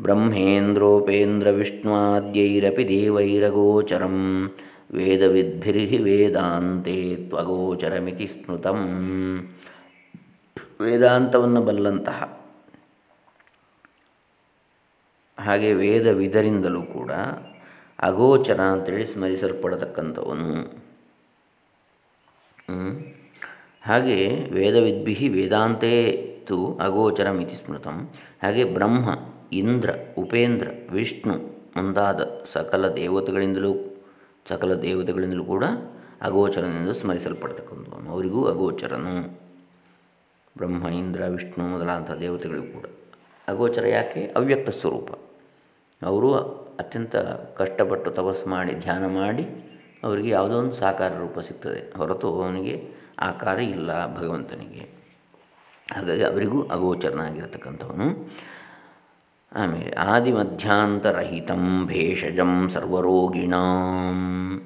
ಬ್ರಹ್ಮೇಂದ್ರೋಪೇಂದ್ರ ವಿಷ್ಣುವಾದ್ಯೈರಪಿ ದೇವೈರಗೋಚರಂ, ವೇದವಿದ್ಭಿರ್ಹಿ ವೇದಾಂತೆ ತ್ವಗೋಚರಮಿತಿ ಸ್ಮೃತಂ. ವೇದಾಂತವನ್ನು ಬಲ್ಲಂತಹ ಹಾಗೆ ವೇದವಿದರಿಂದಲೂ ಕೂಡ ಅಗೋಚರ ಅಂತೇಳಿ ಸ್ಮರಿಸಲ್ಪಡತಕ್ಕಂಥವನು. ಹಾಗೆ ವೇದವಿದ್ಭಿ ವೇದಾಂತೇ ತು ಅಗೋಚರಂ ಇತಿ ಸ್ಮೃತಂ. ಹಾಗೆ ಬ್ರಹ್ಮ, ಇಂದ್ರ, ಉಪೇಂದ್ರ, ವಿಷ್ಣು ಮುಂತಾದ ಸಕಲ ದೇವತೆಗಳಿಂದಲೂ ಸಕಲ ದೇವತೆಗಳಿಂದಲೂ ಕೂಡ ಅಗೋಚರನೆಂದು ಸ್ಮರಿಸಲ್ಪಡ್ತಕ್ಕಂಥವನು. ಅವರಿಗೂ ಅಗೋಚರನು. ಬ್ರಹ್ಮ, ಇಂದ್ರ, ವಿಷ್ಣು ಮೊದಲಾದಂಥ ದೇವತೆಗಳಿಗೂ ಕೂಡ. ಅಗೋಚರ ಯಾಕೆ? ಅವ್ಯಕ್ತ ಸ್ವರೂಪ. ಅವರು ಅತ್ಯಂತ ಕಷ್ಟಪಟ್ಟು ತಪಸ್ಸು ಮಾಡಿ, ಧ್ಯಾನ ಮಾಡಿ ಅವರಿಗೆ ಯಾವುದೋ ಒಂದು ಸಾಕಾರ ರೂಪ ಸಿಗ್ತದೆ. ಹೊರತು ಅವನಿಗೆ ಆಕಾರ ಇಲ್ಲ ಭಗವಂತನಿಗೆ. ಹಾಗಾಗಿ ಅವರಿಗೂ ಅಗೋಚರನಾಗಿರತಕ್ಕಂಥವನು ಆಮೇಲೆ ಆದಿಮಧ್ಯಾಂತರಹಿತಂ ಭೇಷಜಂ ಸರ್ವರೋಗಿಣಾಂ.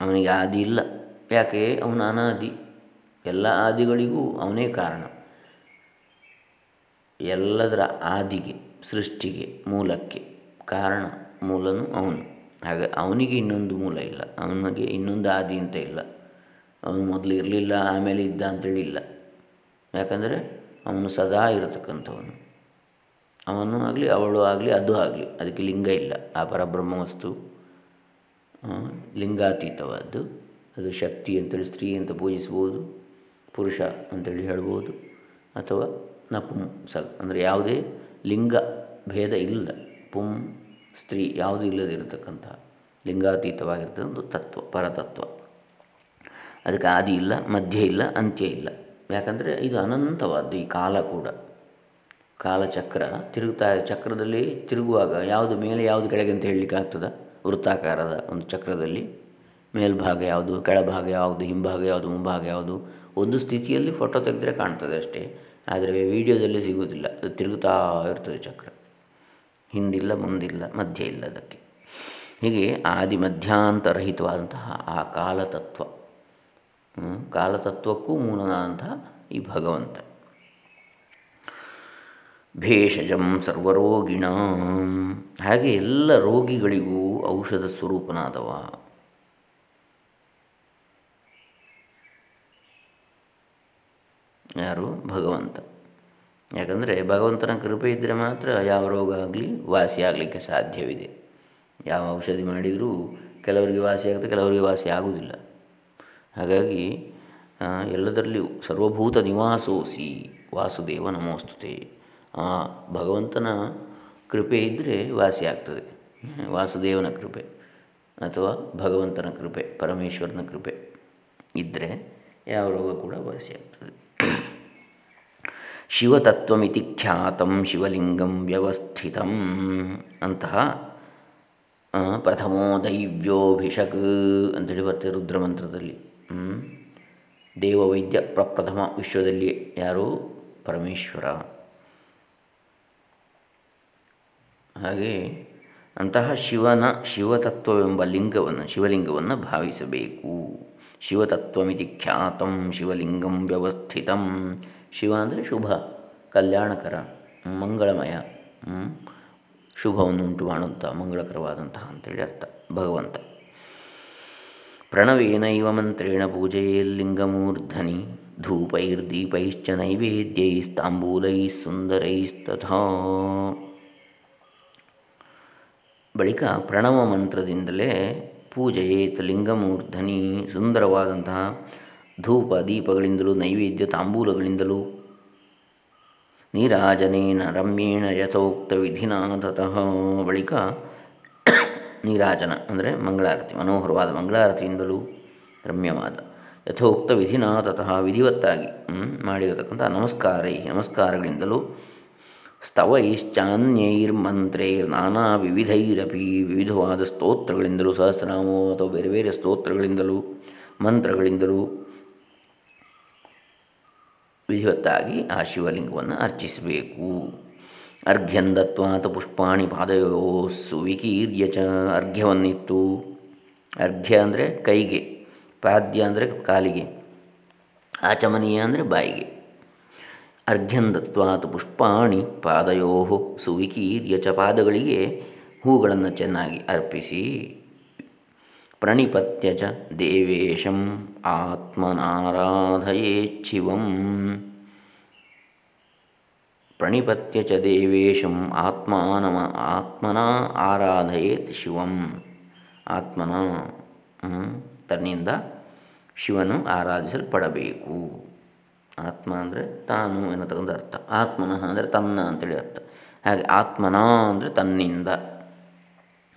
ಅವನಿಗೆ ಆದಿ ಇಲ್ಲ. ಯಾಕೆ? ಅವನು ಅನಾದಿ. ಎಲ್ಲ ಆದಿಗಳಿಗೂ ಅವನೇ ಕಾರಣ. ಎಲ್ಲದರ ಆದಿಗೆ, ಸೃಷ್ಟಿಗೆ, ಮೂಲಕ್ಕೆ ಕಾರಣ ಮೂಲನು ಅವನು. ಹಾಗೆ ಅವನಿಗೆ ಇನ್ನೊಂದು ಮೂಲ ಇಲ್ಲ. ಅವನಿಗೆ ಇನ್ನೊಂದು ಆದಿ ಅಂತ ಇಲ್ಲ. ಅವನು ಮೊದಲು ಇರಲಿಲ್ಲ, ಆಮೇಲೆ ಇದ್ದ ಅಂತೇಳಿ ಇಲ್ಲ ಯಾಕಂದರೆ ಅವನು ಸದಾ ಇರತಕ್ಕಂಥವನು. ಅವನು ಆಗಲಿ, ಅವಳು ಆಗಲಿ, ಅದು ಆಗಲಿ, ಅದಕ್ಕೆ ಲಿಂಗ ಇಲ್ಲ. ಆ ಪರಬ್ರಹ್ಮ ವಸ್ತು ಲಿಂಗಾತೀತವಾದ್ದು. ಅದು ಶಕ್ತಿ ಅಂತೇಳಿ, ಸ್ತ್ರೀ ಅಂತ ಪೂಜಿಸ್ಬೋದು, ಪುರುಷ ಅಂತೇಳಿ ಹೇಳ್ಬೋದು, ಅಥವಾ ನಪುಂ ಸ ಅಂದರೆ ಯಾವುದೇ ಲಿಂಗ ಭೇದ ಇಲ್ಲ. ಪುಂ ಸ್ತ್ರೀ ಯಾವುದೂ ಇಲ್ಲದಿರತಕ್ಕಂಥ ಒಂದು ತತ್ವ, ಪರತತ್ವ. ಅದಕ್ಕೆ ಆದಿ ಇಲ್ಲ, ಮಧ್ಯ ಇಲ್ಲ, ಅಂತ್ಯ ಇಲ್ಲ. ಯಾಕಂದರೆ ಇದು ಅನಂತವಾದ್ದು ಈ ಕಾಲ ಕೂಡ. ಕಾಲಚಕ್ರ ತಿರುಗುತ್ತಾ ಚಕ್ರದಲ್ಲಿ ತಿರುಗುವಾಗ ಯಾವುದು ಮೇಲೆ ಯಾವುದು ಕೆಳಗೆ ಅಂತ ಹೇಳಲಿಕ್ಕೆ ಆಗ್ತದ? ವೃತ್ತಾಕಾರದ ಒಂದು ಚಕ್ರದಲ್ಲಿ. ಮೇಲ್ಭಾಗ ಯಾವುದು, ಕೆಳಭಾಗ ಯಾವುದು, ಹಿಂಭಾಗ ಯಾವುದು, ಮುಂಭಾಗ ಯಾವುದು, ಒಂದು ಸ್ಥಿತಿಯಲ್ಲಿ ಫೋಟೋ ತೆಗೆದರೆ ಕಾಣ್ತದೆ ಅಷ್ಟೇ. ಆದರೆ ವಿಡಿಯೋದಲ್ಲಿ ಸಿಗುವುದಿಲ್ಲ. ಅದು ತಿರುಗುತ್ತಾ ಇರ್ತದೆ ಚಕ್ರ. ಹಿಂದಿಲ್ಲ ಮುಂದಿಲ್ಲ, ಮಧ್ಯ ಇಲ್ಲ ಅದಕ್ಕೆ ಹೀಗೆ ಆದಿ ಮಧ್ಯಾಂತರಹಿತವಾದಂತಹ ಆ ಕಾಲತತ್ವ. ಕಾಲತತ್ವಕ್ಕೂ ಮೂಲನಾದಂತಹ ಈ ಭಗವಂತ. ಭೇಷಜಂ ಸರ್ವರೋಗಿಣ. ಹಾಗೆ ಎಲ್ಲ ರೋಗಿಗಳಿಗೂ ಔಷಧ ಸ್ವರೂಪನಾದವ. ಯಾರು? ಭಗವಂತ. ಯಾಕಂದರೆ ಭಗವಂತನ ಕೃಪೆ ಇದ್ದರೆ ಮಾತ್ರ ಯಾವ ರೋಗ ಆಗಲಿ ವಾಸಿ ಆಗಲಿಕ್ಕೆ ಸಾಧ್ಯವಿದೆ. ಯಾವ ಔಷಧಿ ಮಾಡಿದರೂ ಕೆಲವರಿಗೆ ವಾಸಿ ಆಗುತ್ತೆ ಕೆಲವರಿಗೆ ವಾಸಿ ಆಗುವುದಿಲ್ಲ. ಹಾಗಾಗಿ ಎಲ್ಲದರಲ್ಲಿಯೂ ಸರ್ವಭೂತ ನಿವಾಸೋಸಿ ವಾಸುದೇವ ನಮೋಸ್ತುತೆ. ಆ ಭಗವಂತನ ಕೃಪೆ ಇದ್ದರೆ ವಾಸಿ ಆಗ್ತದೆ. ವಾಸುದೇವನ ಕೃಪೆ ಅಥವಾ ಭಗವಂತನ ಕೃಪೆ, ಪರಮೇಶ್ವರನ ಕೃಪೆ ಇದ್ದರೆ ಯಾವ ರೋಗ ಕೂಡ ವಾಸಿಯಾಗ್ತದೆ ಶಿವತತ್ವಮಿತಿ ಖ್ಯಾತಂ ಶಿವಲಿಂಗಂ ವ್ಯವಸ್ಥಿತಂ. ಅಂತಹ ಪ್ರಥಮೋ ದೈವ್ಯೋಭಿಷಕ್ ಅಂತೇಳಿ ಬರ್ತದೆ ರುದ್ರಮಂತ್ರದಲ್ಲಿ. ದೇವವೈದ್ಯ ಪ್ರಪ್ರಥಮ ವಿಶ್ವದಲ್ಲಿ ಯಾರು? ಪರಮೇಶ್ವರ. ಹಾಗೆ, ಅಂತಹ ಶಿವನ, ಶಿವತತ್ವವೆಂಬ ಲಿಂಗವನ್ನು, ಶಿವಲಿಂಗವನ್ನು ಭಾವಿಸಬೇಕು. ಶಿವತತ್ವಮಿತಿ ಖ್ಯಾತಂ ಶಿವಲಿಂಗಂ ವ್ಯವಸ್ಥಿತಂ. ಶಿವ ಅಂದರೆ ಶುಭ, ಕಲ್ಯಾಣಕರ, ಮಂಗಳಮಯ ಶುಭವನ್ನು ಉಂಟು ಮಾಡುವಂಥ ಮಂಗಳಕರವಾದಂತಹ ಅಂತೇಳಿ ಅರ್ಥ, ಭಗವಂತ. ಪ್ರಣವೇನೈವ ಮಂತ್ರೇಣ ಪೂಜೆಯಲ್ಲಿಂಗಮೂರ್ಧನಿ ಧೂಪೈರ್ದೀಪೈಶ್ಚ ನೈವೇದ್ಯೈಸ್ತಾಂಬೂಲೈ ಸುಂದರೈಸ್ತಥಾ ಬಳಿಕ ಪ್ರಣವ ಮಂತ್ರದಿಂದಲೇ ಪೂಜೆಯೇತ್ ಲಿಂಗಮೂರ್ಧನಿ, ಸುಂದರವಾದಂತಹ ಧೂಪ ದೀಪಗಳಿಂದಲೂ, ನೈವೇದ್ಯ ತಾಂಬೂಲಗಳಿಂದಲೂ. ನೀರಾಜನೇನ ರಮ್ಯೇಣ ಯಥೋಕ್ತ ವಿಧಿನ ತತಃ. ಬಳಿಕ ನೀರಾಜನ ಅಂದರೆ ಮಂಗಳಾರತಿ, ಮನೋಹರವಾದ ಮಂಗಳಾರತಿಯಿಂದಲೂ ರಮ್ಯವಾದ. ಯಥೋಕ್ತ ವಿಧಿನ ತತಃ ವಿಧಿವತ್ತಾಗಿ ಮಾಡಿರತಕ್ಕಂಥ ನಮಸ್ಕಾರೈ ನಮಸ್ಕಾರಗಳಿಂದಲೂ. ಸ್ತವೈಶ್ಚಾನ್ಯೈರ್ಮಂತ್ರೈರ್ ನಾನಾ ವಿವಿಧೈರಪಿ, ವಿವಿಧವಾದ ಸ್ತೋತ್ರಗಳಿಂದಲೂ ಸಹಸ್ರನಾಮೋ ಅಥವಾ ಬೇರೆ ಬೇರೆ ಸ್ತೋತ್ರಗಳಿಂದಲೂ, ಮಂತ್ರಗಳಿಂದಲೂ. ವಿಧಿವತ್ತಾಗಿ ಆ ಶಿವಲಿಂಗವನ್ನು ಅರ್ಚಿಸಬೇಕು. ಅರ್ಘ್ಯಂದತ್ವಾತ ಪುಷ್ಪಾಣಿ ಪಾದಯೋ ಸುವಿಕೀರ್ಯ ಚ ಅರ್ಘ್ಯವನ್ನಿತ್ತು. ಅರ್ಘ್ಯ ಅಂದರೆ ಕೈಗೆ, ಪಾದ್ಯ ಅಂದರೆ ಕಾಲಿಗೆ, ಆಚಮನೀಯ ಅಂದರೆ ಬಾಯಿಗೆ. ಅರ್ಘ್ಯಂದತ್ವಾತ್ ಪುಷ್ಪಾಣಿ ಪಾದಯೋ ಸುವಿಕೀರ್ಯ ಚ ಪಾದಗಳಿಗೆ ಹೂಗಳನ್ನು ಚೆನ್ನಾಗಿ ಅರ್ಪಿಸಿ. ಪ್ರಣಿಪತ್ಯ ಚ ದೇವೇಶಂ ಆತ್ಮನಾರಾಧಯೇಚ್ಛಿವಂ ಪ್ರಣಿಪತ್ಯ ಚ ದೇವೇಶಂ ಆತ್ಮಾನಮ ಆತ್ಮನ ಆರಾಧಯೇತ್ ಶಿವಂ ಆತ್ಮನ ತನ್ನಿಂದ ಶಿವನು ಆರಾಧಿಸಲ್ಪಡಬೇಕು। ಆತ್ಮ ಅಂದರೆ ತಾನು ಎನ್ನತಕ್ಕಂಥ ಅರ್ಥ। ಆತ್ಮನಃ ಅಂದರೆ ತನ್ನ ಅಂತೇಳಿ ಅರ್ಥ। ಹಾಗೆ ಆತ್ಮನ ಅಂದರೆ ತನ್ನಿಂದ।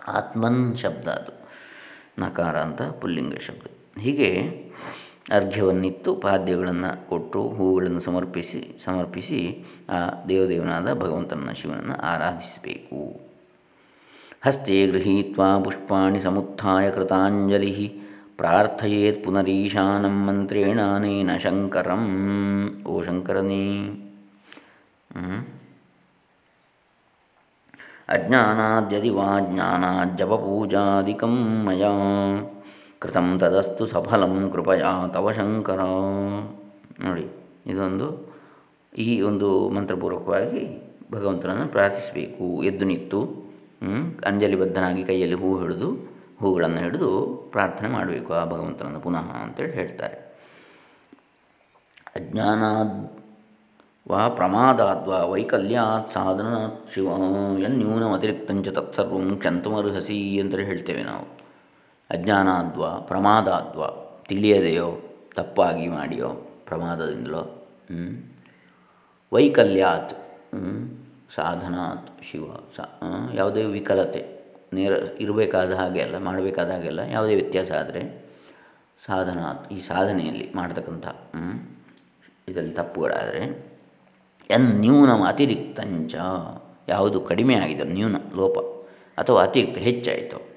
ಆತ್ಮನ್ ಶಬ್ದ ಅದು। ನಕಾರ ಅಂತ ಪುಲ್ಲಿಂಗ ಶಬ್ದ. ಹೀಗೆ ಅರ್ಘ್ಯವನ್ನಿತ್ತು, ಪಾದ್ಯಗಳನ್ನು ಕೊಟ್ಟು, ಹೂಗಳನ್ನು ಸಮರ್ಪಿಸಿ ಸಮರ್ಪಿಸಿ ಆ ದೇವದೇವನಾದ ಭಗವಂತನ ಶಿವನನ್ನು ಆರಾಧಿಸಬೇಕು. ಹಸ್ತೆ ಗೃಹೀತ್ವಾ ಪುಷ್ಪಾಣಿ ಸಮುತ್ಥಾಯ ಕೃತಾಂಜಲಿ ಪ್ರಾರ್ಥಯೇತ್ ಪುನರೀಶಾನಂ ಮಂತ್ರೇಣಾನೇನ ಶಂಕರಂ. ಓ ಶಂಕರನೇ. ಅಜ್ಞಾನಾದ್ಯದಿ ವಾ ಜ್ಞಾನಾಜ್ಜಪಪೂಜಾದಿಕಂ ಮಯಾ ಕೃತಂ ತದಸ್ತು ಸಫಲಂ ಕೃಪಯಾ ತವ ಶಂಕರ ನೋಡಿ, ಇದೊಂದು ಈ ಒಂದು ಮಂತ್ರಪೂರ್ವಕವಾಗಿ ಭಗವಂತನನ್ನು ಪ್ರಾರ್ಥಿಸಬೇಕು. ಎದ್ದು ನಿಂತು ಅಂಜಲಿಬದ್ಧನಾಗಿ ಕೈಯಲ್ಲಿ ಹೂ ಹಿಡಿದು, ಹೂಗಳನ್ನು ಹಿಡಿದು ಪ್ರಾರ್ಥನೆ ಮಾಡಬೇಕು ಆ ಭಗವಂತನನ್ನು ಪುನಃ ಅಂತೇಳಿ ಹೇಳ್ತಾರೆ. ಅಜ್ಞಾನಾದ್ ವಾ ಪ್ರಮಾದಾದ್ವಾ ವೈಕಲ್ಯಾತ್ ಸಾಧನ ಶಿವ ಅತಿರಿಕ್ತಂಚ ತತ್ಸರ್ವಂ ಕ್ಷಂತಮರ್ಹಸಿ ಅಂತಲೇ ಹೇಳ್ತೇವೆ ನಾವು. ಅಜ್ಞಾನಾದ್ವಾ, ಪ್ರಮಾದಾದ್ವಾ, ತಿಳಿಯದೆಯೋ, ತಪ್ಪಾಗಿ ಮಾಡಿಯೋ, ಪ್ರಮಾದದಿಂದಲೋ ವೈಕಲ್ಯಾತ್ ಸಾಧನಾತ್ ಶಿವ ಯಾವುದೇ ವಿಕಲತೆ, ನೇರ, ಇರಬೇಕಾದ ಹಾಗೆ ಅಲ್ಲ, ಮಾಡಬೇಕಾದ ಹಾಗೆಲ್ಲ ಯಾವುದೇ ವ್ಯತ್ಯಾಸ ಆದರೆ ಸಾಧನಾತ್, ಈ ಸಾಧನೆಯಲ್ಲಿ ಮಾಡ್ತಕ್ಕಂಥ ಇದರಲ್ಲಿ ತಪ್ಪುಗಳಾದರೆ ಎನ್ ನ್ಯೂನ ಅತಿರಿಕ್ತಂಚ. ಯಾವುದು ಕಡಿಮೆ ಆಗಿದೆ, ನ್ಯೂನ, ಲೋಪ, ಅಥವಾ ಅತಿರಿಕ್ತ, ಹೆಚ್ಚಾಯಿತು.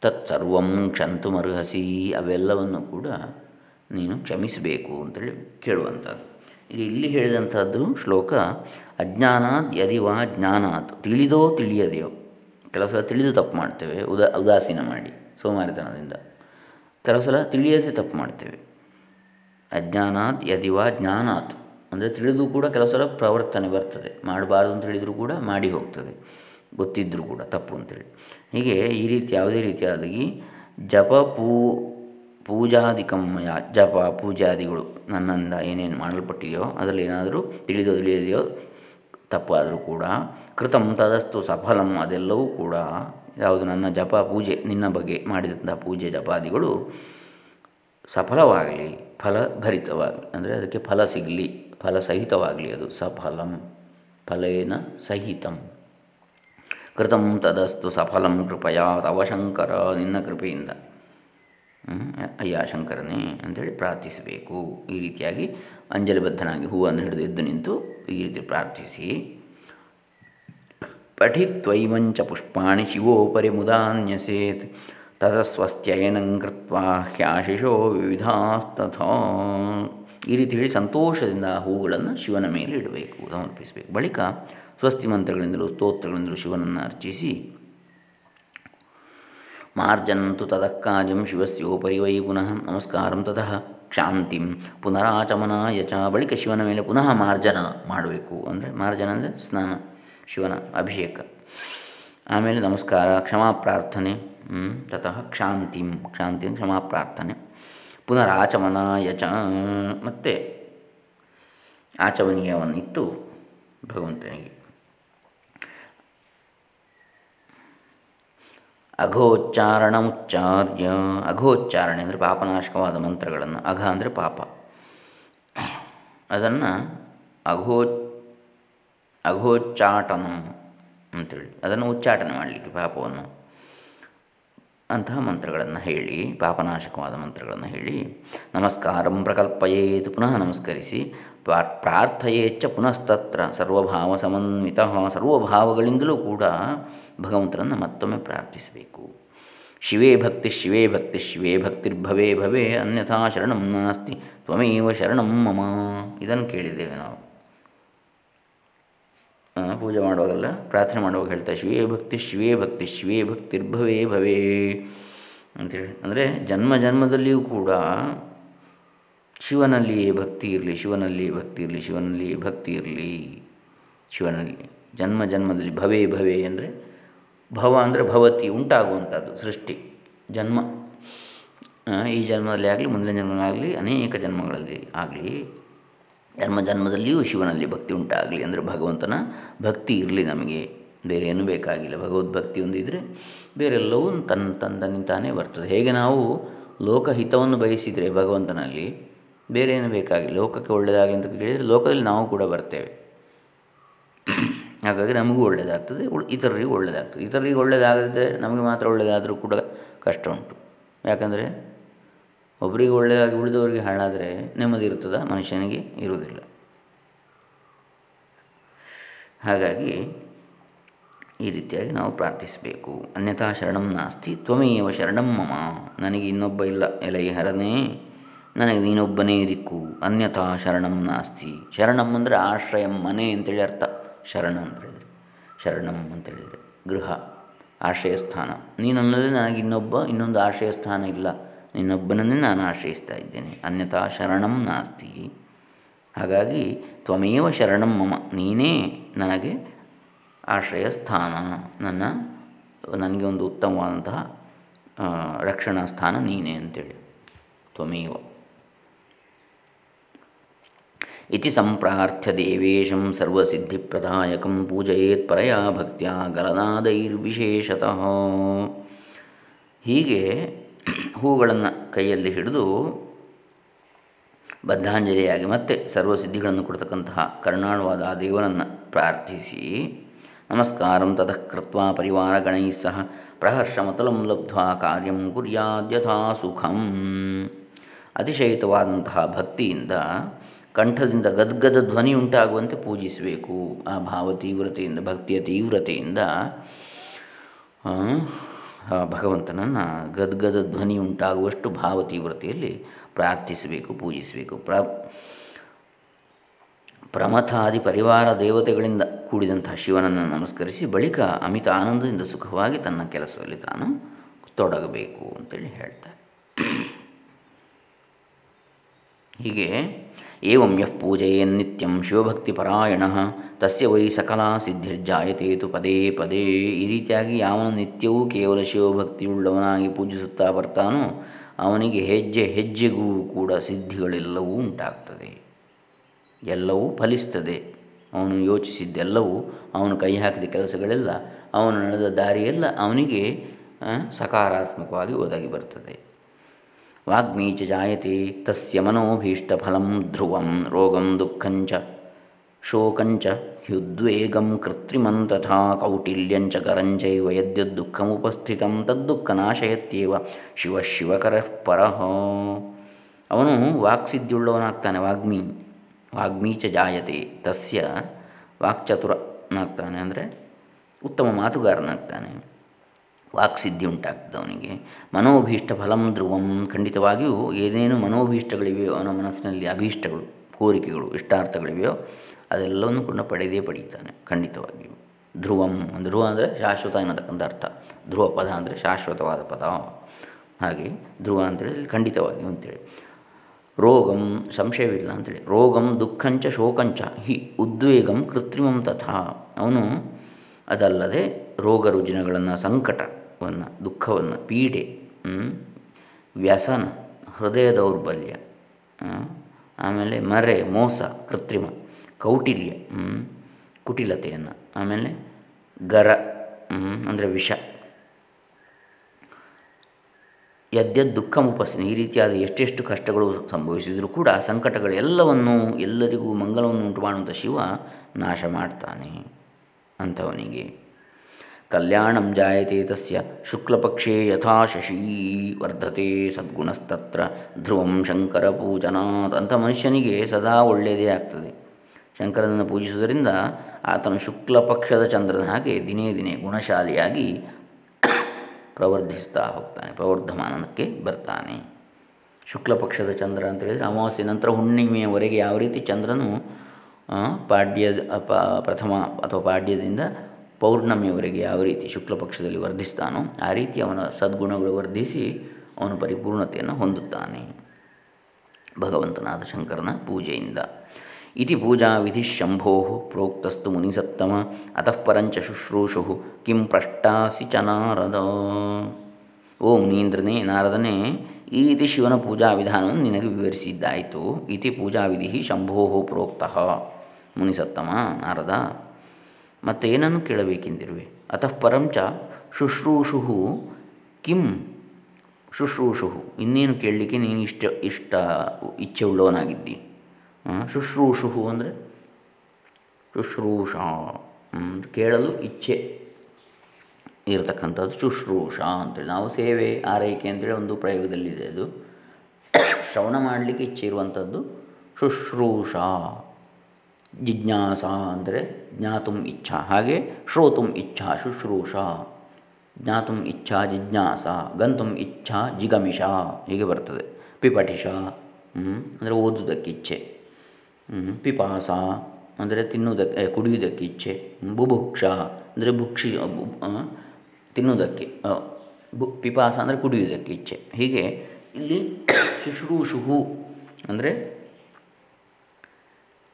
ತತ್ಸರ್ವ ಕ್ಷಂತು ಮರುಹಸಿ, ಅವೆಲ್ಲವನ್ನು ಕೂಡ ನೀನು ಕ್ಷಮಿಸಬೇಕು ಅಂತೇಳಿ ಕೇಳುವಂಥದ್ದು. ಇದು ಇಲ್ಲಿ ಹೇಳಿದಂಥದ್ದು ಶ್ಲೋಕ ಅಜ್ಞಾನಾತ್ ಯದಿವಾ ಜ್ಞಾನಾತ್. ತಿಳಿದೋ ತಿಳಿಯದೆಯೋ. ಕೆಲವು ಸಲ ತಿಳಿದು ತಪ್ಪು ಮಾಡ್ತೇವೆ. ಉದಾ, ಉದಾಸೀನ ಮಾಡಿ, ಸೋಮಾರಿತನದಿಂದ. ಕೆಲವು ಸಲ ತಿಳಿಯದೆ ತಪ್ಪು ಮಾಡ್ತೇವೆ. ಅಜ್ಞಾನಾತ್ ಯದಿವಾ ಜ್ಞಾನಾತ್. ಅಂದರೆ ತಿಳಿದು ಕೂಡ ಕೆಲವು ಸಲ ಪ್ರವರ್ತನೆ ಬರ್ತದೆ. ಮಾಡಬಾರ್ದು ಅಂತ ಹೇಳಿದರೂ ಕೂಡ ಮಾಡಿ ಹೋಗ್ತದೆ. ಗೊತ್ತಿದ್ದರೂ ಕೂಡ ತಪ್ಪು ಅಂತೇಳಿ. ಹೀಗೆ ಈ ರೀತಿ ಯಾವುದೇ ರೀತಿಯಾಗಿ ಜಪ ಪೂ ಪೂಜಾದಿಕಮ್ಮಯ ಜಪ ಪೂಜಾದಿಗಳು ನನ್ನಿಂದ ಏನೇನು ಮಾಡಲ್ಪಟ್ಟಿದೆಯೋ ಅದರಲ್ಲಿ ಏನಾದರೂ ತಿಳಿದೋ ತಿಳಿಯದೆಯೋ ತಪ್ಪಾದರೂ ಕೂಡ ಕೃತಂ ತದಸ್ತು ಸಫಲಂ ಅದೆಲ್ಲವೂ ಕೂಡ ಯಾವುದು ನನ್ನ ಜಪ ಪೂಜೆ, ನಿನ್ನ ಬಗ್ಗೆ ಮಾಡಿದಂಥ ಪೂಜೆ ಜಪಾದಿಗಳು ಸಫಲವಾಗಲಿ ಫಲಭರಿತವಾಗಲಿ ಅಂದರೆ ಅದಕ್ಕೆ ಫಲ ಸಿಗಲಿ ಫಲಸಹಿತವಾಗಲಿ ಅದು ಸಫಲಂ, ಫಲೇನ ಸಹಿತಂ. ಕೃತಂ ತದಸ್ತು ಸಫಲಂ ಕೃಪಯಾ, ತವ ಶಂಕರ, ನಿನ್ನ ಕೃಪೆಯಿಂದ. ಅಯ್ಯ ಶಂಕರನೇ ಅಂಥೇಳಿ ಪ್ರಾರ್ಥಿಸಬೇಕು. ಈ ರೀತಿಯಾಗಿ ಅಂಜಲಿಬದ್ಧನಾಗಿ ಹೂವನ್ನು ಹಿಡಿದು ಎದ್ದು ನಿಂತು ಈ ರೀತಿ ಪ್ರಾರ್ಥಿಸಿ. ಪಠಿತ್ವೈವಂಚ ಪುಷ್ಪಾಣಿ ಶಿವೋಪರಿ ಮುದಾನ್ಯಸೇತ್. ತತಸ್ವಸ್ತ್ಯಯನಂ ಹ್ಯಾಶಿಶೋ ವಿವಿಧಾಸ್ತಥಾ ಈ ರೀತಿ ಹೇಳಿ ಸಂತೋಷದಿಂದ ಹೂಗಳನ್ನು ಶಿವನ ಮೇಲೆ ಇಡಬೇಕು, ಸಮರ್ಪಿಸಬೇಕು. ಬಳಿಕ ಸ್ವಸ್ತಿ ಮಂತ್ರಗಳಿಂದಲೂ ಸ್ತೋತ್ರಗಳಿಂದಲೂ ಶಿವನನ್ನು ಅರ್ಚಿಸಿ, ಮಾರ್ಜನಂತು ತತಃ ಕಾರ್ಯಂ ಶಿವಸ್ಯೋಪರಿ ವೈ ಪುನಃ ನಮಸ್ಕಾರಂ ತತಃ ಕ್ಷಾಂತಿಂ ಪುನರಾಚಮನಾಯ ಚ. ಬಳಿಕ ಶಿವನ ಮೇಲೆ ಪುನಃ ಮಾರ್ಜನ ಮಾಡಬೇಕು. ಅಂದರೆ ಮಾರ್ಜನ ಅಂದರೆ ಸ್ನಾನ, ಶಿವನ ಅಭಿಷೇಕ. ಆಮೇಲೆ ನಮಸ್ಕಾರ, ಕ್ಷಮಾ ಪ್ರಾರ್ಥನೆ ತತಃ ಕ್ಷಾಂತಿಂ, ಕ್ಷಾಂತಿ ಕ್ಷಮಾ ಪ್ರಾರ್ಥನೆ, ಪುನರಾಚಮನಾಯ ಚ, ಮತ್ತು ಆಚಮನೀಯವನ್ನಿತ್ತು ಭಗವಂತನಿಗೆ. ಅಘೋಚ್ಚಾರಣ ಉಚ್ಚಾರ್ಯ ಅಘೋಚ್ಚಾರಣೆ ಅಂದರೆ ಪಾಪನಾಶಕವಾದ ಮಂತ್ರಗಳನ್ನು, ಅಘ ಅಂದರೆ ಪಾಪ. ಅದನ್ನು ಅಘೋ ಅಘೋಚ್ಚಾಟನ ಅಂತೇಳಿ. ಅದನ್ನು ಉಚ್ಚಾಟನೆ ಮಾಡಲಿಕ್ಕೆ ಪಾಪವನ್ನು. ಅಂತಹ ಮಂತ್ರಗಳನ್ನು ಹೇಳಿ, ಪಾಪನಾಶಕವಾದ ಮಂತ್ರಗಳನ್ನು ಹೇಳಿ, ನಮಸ್ಕಾರಂ ಪ್ರಕಲ್ಪಯೇತು ಪುನಃ ನಮಸ್ಕರಿಸಿ ಪ್ರಾರ್ಥಯೇಚ್ಛ ಪುನಸ್ತತ್ರ, ಸರ್ವಭಾವ ಸಮನ್ವಿತ, ಸರ್ವಭಾವಗಳಿಂದಲೂ ಕೂಡ ಭಗವಂತನನ್ನು ಮತ್ತೊಮ್ಮೆ ಪ್ರಾರ್ಥಿಸಬೇಕು. ಶಿವೇ ಭಕ್ತಿ ಶಿವೇ ಭಕ್ತಿ, ಶಿವೇ ಭಕ್ತಿರ್ಭವೇ ಭವೇ, ಅನ್ಯಥಾ ಶರಣಂ ನಾಸ್ತಿ, ತ್ವಮೇವ ಶರಣಂ ಮಮ. ಇದನ್ನು ಕೇಳಿದ್ದೇವೆ ನಾವು. ಪೂಜೆ ಮಾಡುವಾಗಲ್ಲ ಪ್ರಾರ್ಥನೆ ಮಾಡುವಾಗ ಹೇಳ್ತಾ, ಶಿವೇ ಭಕ್ತಿ ಶಿವೇ ಭಕ್ತಿ, ಶಿವೇ ಭಕ್ತಿರ್ಭವೇ ಭವೇ ಅಂತೇಳಿ. ಅಂದರೆ ಜನ್ಮ ಜನ್ಮದಲ್ಲಿಯೂ ಕೂಡ ಶಿವನಲ್ಲಿಯೇ ಭಕ್ತಿ ಇರಲಿ, ಶಿವನಲ್ಲಿಯೇ ಭಕ್ತಿ ಇರಲಿ, ಶಿವನಲ್ಲಿಯೇ ಭಕ್ತಿ ಇರಲಿ, ಶಿವನಲ್ಲಿ ಜನ್ಮ ಜನ್ಮದಲ್ಲಿ ಭವೇ ಭವೇ ಅಂದರೆ ಭವ ಅಂದರೆ ಭವತಿ, ಉಂಟಾಗುವಂಥದ್ದು, ಸೃಷ್ಟಿ, ಜನ್ಮ. ಈ ಜನ್ಮದಲ್ಲಿ ಆಗಲಿ, ಮುಂದಿನ ಜನ್ಮನಾಗಲಿ ಅನೇಕ ಜನ್ಮಗಳಲ್ಲಿ ಆಗಲಿ ಜನ್ಮ ಜನ್ಮದಲ್ಲಿಯೂ ಶಿವನಲ್ಲಿ ಭಕ್ತಿ ಉಂಟಾಗಲಿ ಅಂದರೆ ಭಗವಂತನ ಭಕ್ತಿ ಇರಲಿ ನಮಗೆ. ಬೇರೆ ಏನು ಬೇಕಾಗಿಲ್ಲ. ಭಗವದ್ಭಕ್ತಿ ಒಂದಿದ್ದರೆ ಬೇರೆಲ್ಲವೂ ತನ್ನ ತಂದನಿಂತಾನೇ ಬರ್ತದೆ. ಹೇಗೆ ನಾವು ಲೋಕಹಿತವನ್ನು ಬಯಸಿದರೆ ಭಗವಂತನಲ್ಲಿ ಬೇರೆ ಏನು ಬೇಕಾಗಿಲ್ಲ. ಲೋಕಕ್ಕೆ ಒಳ್ಳೆಯದಾಗಿ ಅಂತ ಕೇಳಿದರೆ ಲೋಕದಲ್ಲಿ ನಾವು ಕೂಡ ಬರ್ತೇವೆ. ಹಾಗಾಗಿ ನಮಗೂ ಒಳ್ಳೆಯದಾಗ್ತದೆ ಇತರರಿಗೂ ಒಳ್ಳೆಯದಾಗ್ತದೆ ಇತರರಿಗೆ ಒಳ್ಳೆಯದಾಗದೆ ನಮಗೆ ಮಾತ್ರ ಒಳ್ಳೆಯದಾದರೂ ಕೂಡ ಕಷ್ಟ ಉಂಟು. ಯಾಕಂದರೆ ಒಬ್ಬರಿಗೆ ಒಳ್ಳೆಯದಾಗಿ ಉಳಿದವರಿಗೆ ಹಾಳಾದರೆ ನೆಮ್ಮದಿ ಇರ್ತದ ಮನುಷ್ಯನಿಗೆ ಇರುವುದಿಲ್ಲ. ಹಾಗಾಗಿ ಈ ರೀತಿಯಾಗಿ ನಾವು ಪ್ರಾರ್ಥಿಸಬೇಕು. ಅನ್ಯಥಾ ಶರಣಂ ನಾಸ್ತಿ, ತ್ವಮೇವ ಶರಣಂ ಮಮ. ನನಗೆ ಇನ್ನೊಬ್ಬ ಇಲ್ಲ ಎಲೈ ಹರನೇ ನನಗೆ ನೀನೊಬ್ಬನೇ ದಿಕ್ಕು. ಅನ್ಯಥಾ ಶರಣಂ ನಾಸ್ತಿ. ಶರಣಂ ಅಂದರೆ ಆಶ್ರಯಂ, ಮನೆ ಅಂತೇಳಿ ಅರ್ಥ. ಶರಣ ಅಂತ ಹೇಳಿದರೆ. ಶರಣಂ ಅಂತೇಳಿದರೆ ಗೃಹ ಆಶ್ರಯ ಸ್ಥಾನ ಅನ್ನೋದೇ ನನಗೆ ಇನ್ನೊಬ್ಬ, ಇನ್ನೊಂದು ಆಶ್ರಯ ಸ್ಥಾನ ಇಲ್ಲ. ನಿನ್ನೊಬ್ಬನನ್ನೇ ನಾನು ಆಶ್ರಯಿಸ್ತಾ ಇದ್ದೇನೆ. ಅನ್ಯಥಾ ಶರಣಂ ನಾಸ್ತಿ. ಹಾಗಾಗಿ ತ್ವಮೇವ ಶರಣಂ ಮಮ. ನೀನೇ ನನಗೆ ಆಶ್ರಯ ಸ್ಥಾನ ನನ್ನ, ನನಗೆ ಒಂದು ಉತ್ತಮವಾದಂತಹ ರಕ್ಷಣಾ ಸ್ಥಾನ ನೀನೇ ಅಂತೇಳಿ. ತ್ವಮೇವ. ಇತಿ ಸಂಪ್ರಾರ್ಥ್ಯ ದೇವೇಶಂ ಸರ್ವಸಿದ್ಧಿಪ್ರದಾಯಕಂ ಪೂಜೆಯೇತ್ ಪರಯಾ ಭಕ್ತಿಯ ಗಲನಾದೈರ್ವಿಶೇಷತಃ. ಹೀಗೆ ಹೂಗಳನ್ನು ಕೈಯಲ್ಲಿ ಹಿಡಿದು ಬದ್ಧಾಂಜಲಿಯಾಗಿ ಮತ್ತೆ ಸರ್ವಸಿದ್ಧಿಗಳನ್ನು ಕೊಡ್ತಕ್ಕಂತಹ ಕರುಣಾಳುವಾದ ಆ ದೇವರನ್ನು ಪ್ರಾರ್ಥಿಸಿ, ನಮಸ್ಕಾರಂ ತತಃ ಕೃತ್ವ ಪರಿವಾರಗಣೈ ಸಹ ಪ್ರಹರ್ಷಮತಲಂ ಲಬ್ಧ್ವಾ ಕಾರ್ಯಂ ಕುರ್ಯಾದ್ಯಥಾ ಸುಖಂ. ಅತಿಶಯಿತವಾದಂತಹ ಭಕ್ತಿಯಿಂದ ಕಂಠದಿಂದ ಗದ್ಗದ ಧ್ವನಿ ಉಂಟಾಗುವಂತೆ ಪೂಜಿಸಬೇಕು. ಆ ಭಾವ ತೀವ್ರತೆಯಿಂದ ಭಕ್ತಿಯ ತೀವ್ರತೆಯಿಂದ ಭಗವಂತನನ್ನು ಗದ್ಗದ ಧ್ವನಿ ಉಂಟಾಗುವಷ್ಟು ಭಾವ ತೀವ್ರತೆಯಲ್ಲಿ ಪ್ರಾರ್ಥಿಸಬೇಕು, ಪೂಜಿಸಬೇಕು. ಪ್ರ, ಪ್ರಮಥಾದಿ ಪರಿವಾರ ದೇವತೆಗಳಿಂದ ಕೂಡಿದಂತಹ ಶಿವನನ್ನು ನಮಸ್ಕರಿಸಿ ಬಳಿಕ ಅಮಿತ ಆನಂದದಿಂದ ಸುಖವಾಗಿ ತನ್ನ ಕೆಲಸದಲ್ಲಿ ತಾನು ತೊಡಗಬೇಕು ಅಂತೇಳಿ ಹೇಳ್ತಾರೆ. ಹೀಗೆ ಏವಂ ಯಃ ಪೂಜೆಯನ್ನಿತ್ಯಂ ಶಿವಭಕ್ತಿಪರಾಯಣ ತಸ್ಯ ವೈ ಸಕಲಾ ಸಿದ್ಧಿರ್ಜಾಯತೇತು ಪದೇ ಪದೇ ಈ ರೀತಿಯಾಗಿ ಯಾವನು ನಿತ್ಯವೂ ಕೇವಲ ಶಿವಭಕ್ತಿಯುಳ್ಳವನಾಗಿ ಪೂಜಿಸುತ್ತಾ ಬರ್ತಾನೋ, ಅವನಿಗೆ ಹೆಜ್ಜೆ ಹೆಜ್ಜೆಗೂ ಕೂಡ ಸಿದ್ಧಿಗಳೆಲ್ಲವೂ ಉಂಟಾಗ್ತದೆ. ಎಲ್ಲವೂ ಫಲಿಸ್ತದೆ. ಅವನು ಯೋಚಿಸಿದ್ದೆಲ್ಲವೂ, ಅವನು ಕೈ ಹಾಕಿದ ಕೆಲಸಗಳೆಲ್ಲ, ಅವನು ನಡೆದ ದಾರಿಯೆಲ್ಲ ಅವನಿಗೆ ಸಕಾರಾತ್ಮಕವಾಗಿ ಒದಗಿ ಬರ್ತದೆ. ವಾಗ್ಮೀಚ ಜಾಯತೆ ತಸ್ಯ ಮನೋಭೀಷ್ಟಫಲಂ ಧ್ರುವಂ ರೋಗಂ ದುಃಖಂಚ ಶೋಕಂಚ ಹ್ಯುದ್ವೇಗಂ ಕೃತ್ರಿಮಂ ತಥಾ ಕೌಟಿಲ್ಯಂಚ ಕರಂಚೈವ ಯದ್ಯದ್ದುಃಖಮುಪಸ್ಥಿತಂ ತದ್ದುಃಖನಾಶಯತ್ಯೇವ ಶಿವ ಶಿವಕರಃ ಪರಃ ಅವನು ವಾಕ್ಸಿದ್ಧಿಯುಳ್ಳವನಾಗ್ತಾನೆ ವಾಗ್ಮಿ, ವಾಗ್ಮೀಚ ಜಾಯತೆ, ತಸ್ಯ ವಾಕ್ಚತುರನಾಗ್ತಾನೆ ಅಂದರೆ ಉತ್ತಮ ಮಾತುಗಾರನಾಗ್ತಾನೆ. ವಾಕ್ಸಿದ್ಧಿ ಉಂಟಾಗ್ತದೆ ಅವನಿಗೆ. ಮನೋಭೀಷ್ಟ ಫಲಂ ಧ್ರುವಂ. ಖಂಡಿತವಾಗಿಯೂ ಏನೇನು ಮನೋಭೀಷ್ಟಗಳಿವೆಯೋ, ಅವನ ಮನಸ್ಸಿನಲ್ಲಿ ಅಭೀಷ್ಟಗಳು, ಕೋರಿಕೆಗಳು, ಇಷ್ಟಾರ್ಥಗಳಿವೆಯೋ, ಅದೆಲ್ಲವನ್ನು ಕೂಡ ಪಡೆದೇ ಪಡೀತಾನೆ ಖಂಡಿತವಾಗಿಯೂ. ಧ್ರುವಂ, ಧ್ರುವ ಅಂದರೆ ಶಾಶ್ವತ ಎನ್ನತಕ್ಕಂಥ ಅರ್ಥ. ಧ್ರುವ ಪದ ಅಂದರೆ ಶಾಶ್ವತವಾದ ಪದ. ಹಾಗೆ ಧ್ರುವ ಅಂತೇಳಿ ಖಂಡಿತವಾಗಿ ಅಂತೇಳಿ. ರೋಗಂ ಸಂಶಯವಿಲ್ಲ ಅಂತೇಳಿ. ರೋಗಂ ದುಃಖಂಚ ಶೋಕಂಚ ಹಿ ಉದ್ವೇಗಂ ಕೃತ್ರಿಮಂ ತಥಾ. ಅವನು ಅದಲ್ಲದೆ ರೋಗ ರುಜಿನಗಳನ್ನು ಸಂಕಟವನ್ನು ದುಃಖವನ್ನು, ಪೀಡೆ ವ್ಯಸನ, ಹೃದಯ ದೌರ್ಬಲ್ಯ ಆಮೇಲೆ ಮರೆ, ಮೋಸ, ಕೃತ್ರಿಮ, ಕೌಟಿಲ್ಯ ಕುಟಿಲತೆಯನ್ನು, ಆಮೇಲೆ ಗರ ಅಂದರೆ ವಿಷ. ಯದ್ಯದ್ ದುಃಖ ಮುಪಸ್ಸಿನ ಈ ರೀತಿಯಾದ ಎಷ್ಟೆಷ್ಟು ಕಷ್ಟಗಳು ಸಂಭವಿಸಿದರೂ ಕೂಡ ಸಂಕಟಗಳೆಲ್ಲವನ್ನೂ ಎಲ್ಲರಿಗೂ ಮಂಗಲವನ್ನು ಉಂಟು ಮಾಡುವಂಥ ಶಿವ ನಾಶ ಮಾಡ್ತಾನೆ ಅಂಥವನಿಗೆ ಕಲ್ಯಾಣಂ ಜಾಯತೆ ತಸ್ಯ ಶುಕ್ಲಪಕ್ಷೇ ಯಥಾ ಶಶೀ ವರ್ಧತೆ ಸದ್ಗುಣಸ್ತತ್ರ ಧ್ರುವಂ ಶಂಕರ ಪೂಜನಾತ್ ಅಂಥ ಮನುಷ್ಯನಿಗೆ ಸದಾ ಒಳ್ಳೆಯದೇ ಆಗ್ತದೆ. ಶಂಕರನನ್ನು ಪೂಜಿಸುವುದರಿಂದ ಆತನು ಶುಕ್ಲ ಪಕ್ಷದ ಚಂದ್ರನ ಹಾಗೆ ದಿನೇ ದಿನೇ ಗುಣಶಾಲಿಯಾಗಿ ಪ್ರವರ್ಧಿಸ್ತಾ ಹೋಗ್ತಾನೆ ಪ್ರವರ್ಧಮಾನಕ್ಕೆ ಬರ್ತಾನೆ. ಶುಕ್ಲಪಕ್ಷದ ಚಂದ್ರ ಅಂತ ಹೇಳಿದರೆ ಅಮಾವಾಸ್ಯೆ ನಂತರ ಹುಣ್ಣಿಮೆಯವರೆಗೆ ಯಾವ ರೀತಿ ಚಂದ್ರನು ಪಾಡ್ಯ ಪ್ರಥಮ ಅಥವಾ ಪಾಡ್ಯದಿಂದ ಪೌರ್ಣಮಿಯವರೆಗೆ ಯಾವ ರೀತಿ ಶುಕ್ಲ ಪಕ್ಷದಲ್ಲಿ ವರ್ಧಿಸ್ತಾನೋ ಆ ರೀತಿ ಅವನ ಸದ್ಗುಣಗಳು ವರ್ಧಿಸಿ ಅವನು ಪರಿಪೂರ್ಣತೆಯನ್ನು ಹೊಂದುತ್ತಾನೆ. ಭಗವಂತನಾದ ಶಂಕರನ ಪೂಜೆಯಿಂದ. ಇತಿ ಪೂಜಾ ವಿಧಿ ಶಂಭೋ ಪ್ರೋಕ್ತಸ್ತು ಮುನಿಸತ್ತಮ ಅತಃಪರಂಚ ಶುಶ್ರೂಷು ಕಿಂ ಪ್ರಷ್ಟಾಸಿ ಚ ನಾರದ. ಓ ಮುನೀಂದ್ರನೇ, ನಾರದನೇ, ಈ ರೀತಿ ಶಿವನ ಪೂಜಾ ವಿಧಾನವನ್ನು ನಿನಗೆ ವಿವರಿಸಿದ್ದಾಯಿತು. ಇತಿ ಪೂಜಾ ವಿಧಿ ಶಂಭೋ ಪ್ರೋಕ್ತಃ ಮುನಿಸತ್ತಮ ನಾರದ. ಮತ್ತು ಏನನ್ನು ಕೇಳಬೇಕೆಂದಿರುವೆ ಅತಃ ಪರಂಚ ಶುಶ್ರೂಷು ಕಿಂ ಶುಶ್ರೂಷು ಇನ್ನೇನು ಕೇಳಲಿಕ್ಕೆ ನೀನು ಇಷ್ಟ ಇಷ್ಟ, ಇಚ್ಛೆ ಉಳ್ಳವನಾಗಿದ್ದಿ? ಶುಶ್ರೂಷು ಅಂದರೆ? ಶುಶ್ರೂಷ. ಕೇಳಲು ಇಚ್ಛೆ ಇರತಕ್ಕಂಥದ್ದು ಶುಶ್ರೂಷ ಅಂತೇಳಿ. ನಾವು ಸೇವೆ, ಆರೈಕೆ ಅಂತೇಳಿ ಒಂದು ಪ್ರಯೋಗದಲ್ಲಿದೆ ಅದು. ಶ್ರವಣ ಮಾಡಲಿಕ್ಕೆ ಇಚ್ಛೆ ಇರುವಂಥದ್ದು ಶುಶ್ರೂಷ. ಜಿಜ್ಞಾಸ ಅಂದರೆ ಜ್ಞಾತು ಇಚ್ಛಾ. ಹಾಗೆ ಶ್ರೋತು ಇಚ್ಛಾ, ಶುಶ್ರೂಷ. ಜ್ಞಾತು ಇಚ್ಛಾ, ಜಿಜ್ಞಾಸ. ಗಂತು ಇಚ್ಛಾ, ಜಿಗಮಿಷ. ಹೀಗೆ ಬರ್ತದೆ. ಪಿಪಠಿಷ ಅಂದರೆ ಓದುವುದಕ್ಕೆ ಇಚ್ಛೆ. ಪಿಪಾಸ ಅಂದರೆ ತಿನ್ನುವುದಕ್ಕೆ ಕುಡಿಯುವುದಕ್ಕೆ ಇಚ್ಛೆ. ಬುಭುಕ್ಷ ಅಂದರೆ ಭುಕ್ಷಿ ತಿನ್ನುವುದಕ್ಕೆ ಬು, ಪಿಪಾಸ ಅಂದರೆ ಕುಡಿಯುವುದಕ್ಕೆ ಇಚ್ಛೆ. ಹೀಗೆ ಇಲ್ಲಿ ಶುಶ್ರೂಷು ಅಂದರೆ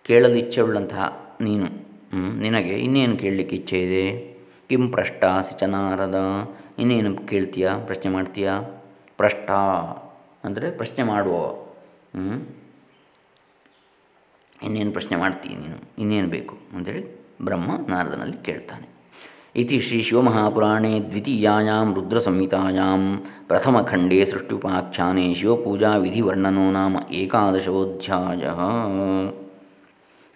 ಕೇಳಲು ಇಚ್ಛೆಯುಳ್ಳಂತಹ ನೀನು ನಿನಗೆ ಇನ್ನೇನು ಕೇಳಲಿಕ್ಕೆ ಇಚ್ಛೆ ಇದೆ? ಕಿಂ ಪ್ರಷ್ಟಾ ಸಿಚನಾರದ ನಾರದ. ಇನ್ನೇನು ಕೇಳ್ತೀಯ? ಪ್ರಶ್ನೆ ಮಾಡ್ತೀಯ? ಪೃಷ್ಟ ಅಂದರೆ ಪ್ರಶ್ನೆ ಮಾಡುವ. ಇನ್ನೇನು ಪ್ರಶ್ನೆ ಮಾಡ್ತೀಯ ನೀನು? ಇನ್ನೇನು ಬೇಕು? ಅಂತೇಳಿ ಬ್ರಹ್ಮ ನಾರದನಲ್ಲಿ ಕೇಳ್ತಾನೆ. ಇತಿ ಶ್ರೀ ಶಿವಮಹಾಪುರಾಣೇ ದ್ವಿತೀಯಾಂ ಪ್ರಥಮ ಪ್ರಥಮಖಂಡೇ ಸೃಷ್ಟ್ಯುಪಾಖ್ಯಾನೆ ಶಿವಪೂಜಾ ವಿಧಿವರ್ಣನೋ ನಾಮ ಏಕಾದಶೋಧ್ಯಾಯ.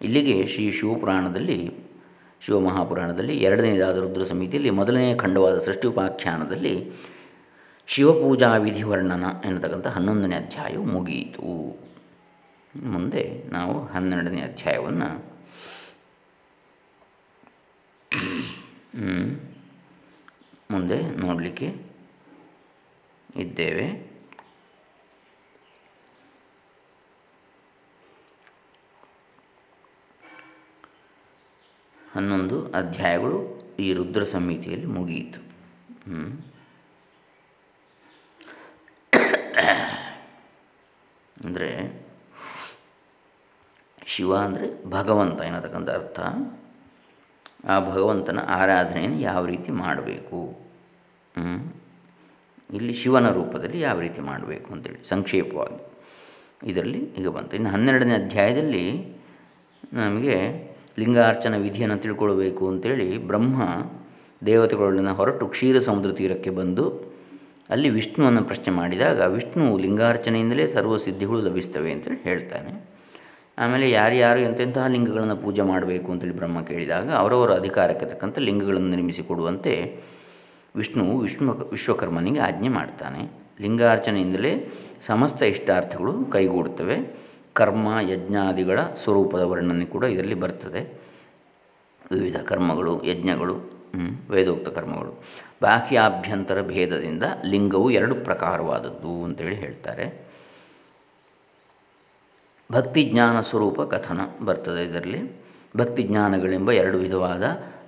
ಇಲ್ಲಿಗೆ ಶ್ರೀ ಶಿವಪುರಾಣದಲ್ಲಿ, ಶಿವಮಹಾಪುರಾಣದಲ್ಲಿ ಎರಡನೇದಾದ ರುದ್ರ ಸಮಿತಿಯಲ್ಲಿ ಮೊದಲನೇ ಖಂಡವಾದ ಸೃಷ್ಟಿಪಾಖ್ಯಾನದಲ್ಲಿ ಶಿವಪೂಜಾ ವಿಧಿವರ್ಣನ ಎನ್ನತಕ್ಕಂಥ ಹನ್ನೊಂದನೇ ಅಧ್ಯಾಯವು ಮುಗಿಯಿತು. ಮುಂದೆ ನಾವು ಹನ್ನೆರಡನೇ ಅಧ್ಯಾಯವನ್ನು ಮುಂದೆ ನೋಡಲಿಕ್ಕೆ ಇದ್ದೇವೆ. ಹನ್ನೊಂದು ಅಧ್ಯಾಯಗಳು ಈ ರುದ್ರ ಸಂಹಿತೆಯಲ್ಲಿ ಮುಗಿಯಿತು. ಅಂದರೆ ಶಿವ ಅಂದರೆ ಭಗವಂತ ಎನ್ನತಕ್ಕಂಥ ಅರ್ಥ. ಆ ಭಗವಂತನ ಆರಾಧನೆಯನ್ನು ಯಾವ ರೀತಿ ಮಾಡಬೇಕು? ಇಲ್ಲಿ ಶಿವನ ರೂಪದಲ್ಲಿ ಯಾವ ರೀತಿ ಮಾಡಬೇಕು ಅಂತೇಳಿ ಸಂಕ್ಷೇಪವಾಗಿ. ಇದರಲ್ಲಿ ಈಗ ಬಂತು. ಇನ್ನು ಹನ್ನೆರಡನೇ ಅಧ್ಯಾಯದಲ್ಲಿ ನಮಗೆ ಲಿಂಗಾರ್ಚನ ವಿಧಿಯನ್ನು ತಿಳ್ಕೊಳ್ಬೇಕು ಅಂತೇಳಿ ಬ್ರಹ್ಮ ದೇವತೆಗಳನ್ನ ಹೊರಟು ಕ್ಷೀರ ಸಮುದ್ರ ತೀರಕ್ಕೆ ಬಂದು ಅಲ್ಲಿ ವಿಷ್ಣುವನ್ನು ಪ್ರಶ್ನೆ ಮಾಡಿದಾಗ, ವಿಷ್ಣು ಲಿಂಗಾರ್ಚನೆಯಿಂದಲೇ ಸರ್ವಸಿದ್ಧಿಗಳು ಲಭಿಸ್ತವೆ ಅಂತೇಳಿ ಹೇಳ್ತಾನೆ. ಆಮೇಲೆ ಯಾರ್ಯಾರು ಎಂತೆಂತಹ ಲಿಂಗಗಳನ್ನು ಪೂಜೆ ಮಾಡಬೇಕು ಅಂತೇಳಿ ಬ್ರಹ್ಮ ಕೇಳಿದಾಗ, ಅವರವರ ಅಧಿಕಾರಕ್ಕೆ ತಕ್ಕಂಥ ಲಿಂಗಗಳನ್ನು ನಿರ್ಮಿಸಿಕೊಡುವಂತೆ ವಿಷ್ಣು ವಿಷ್ಣು ವಿಶ್ವಕರ್ಮನಿಗೆ ಆಜ್ಞೆ ಮಾಡ್ತಾನೆ. ಲಿಂಗಾರ್ಚನೆಯಿಂದಲೇ ಸಮಸ್ತ ಇಷ್ಟಾರ್ಥಗಳು ಕೈಗೂಡುತ್ತವೆ ಕರ್ಮ ಯಜ್ಞಾದಿಗಳ ಸ್ವರೂಪದ ವರ್ಣನೆ ಕೂಡ ಇದರಲ್ಲಿ ಬರ್ತದೆ. ವಿವಿಧ ಕರ್ಮಗಳು, ಯಜ್ಞಗಳು ವೇದೋಕ್ತ ಕರ್ಮಗಳು. ಬಾಹ್ಯಾಭ್ಯಂತರ ಭೇದದಿಂದ ಲಿಂಗವು ಎರಡು ಪ್ರಕಾರವಾದದ್ದು ಅಂತೇಳಿ ಹೇಳ್ತಾರೆ. ಭಕ್ತಿ ಜ್ಞಾನ ಸ್ವರೂಪ ಕಥನ ಬರ್ತದೆ ಇದರಲ್ಲಿ. ಭಕ್ತಿ ಜ್ಞಾನಗಳೆಂಬ ಎರಡು ವಿಧವಾದ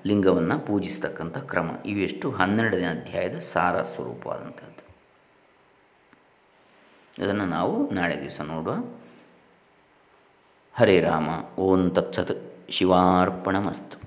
ಲಿಂಗವನ್ನು ಪೂಜಿಸ್ತಕ್ಕಂಥ ಕ್ರಮ. ಇವೆಷ್ಟು ಹನ್ನೆರಡನೇ ಅಧ್ಯಾಯದ ಸಾರ ಸ್ವರೂಪವಾದಂಥದ್ದು. ಇದನ್ನು ನಾವು ನಾಳೆ ದಿವಸ ನೋಡುವ ಹರೇ ರಾಮ ಓಂ ತತ್ಸತ್ ಶಿವಾರ್ಪಣಮಸ್ತು.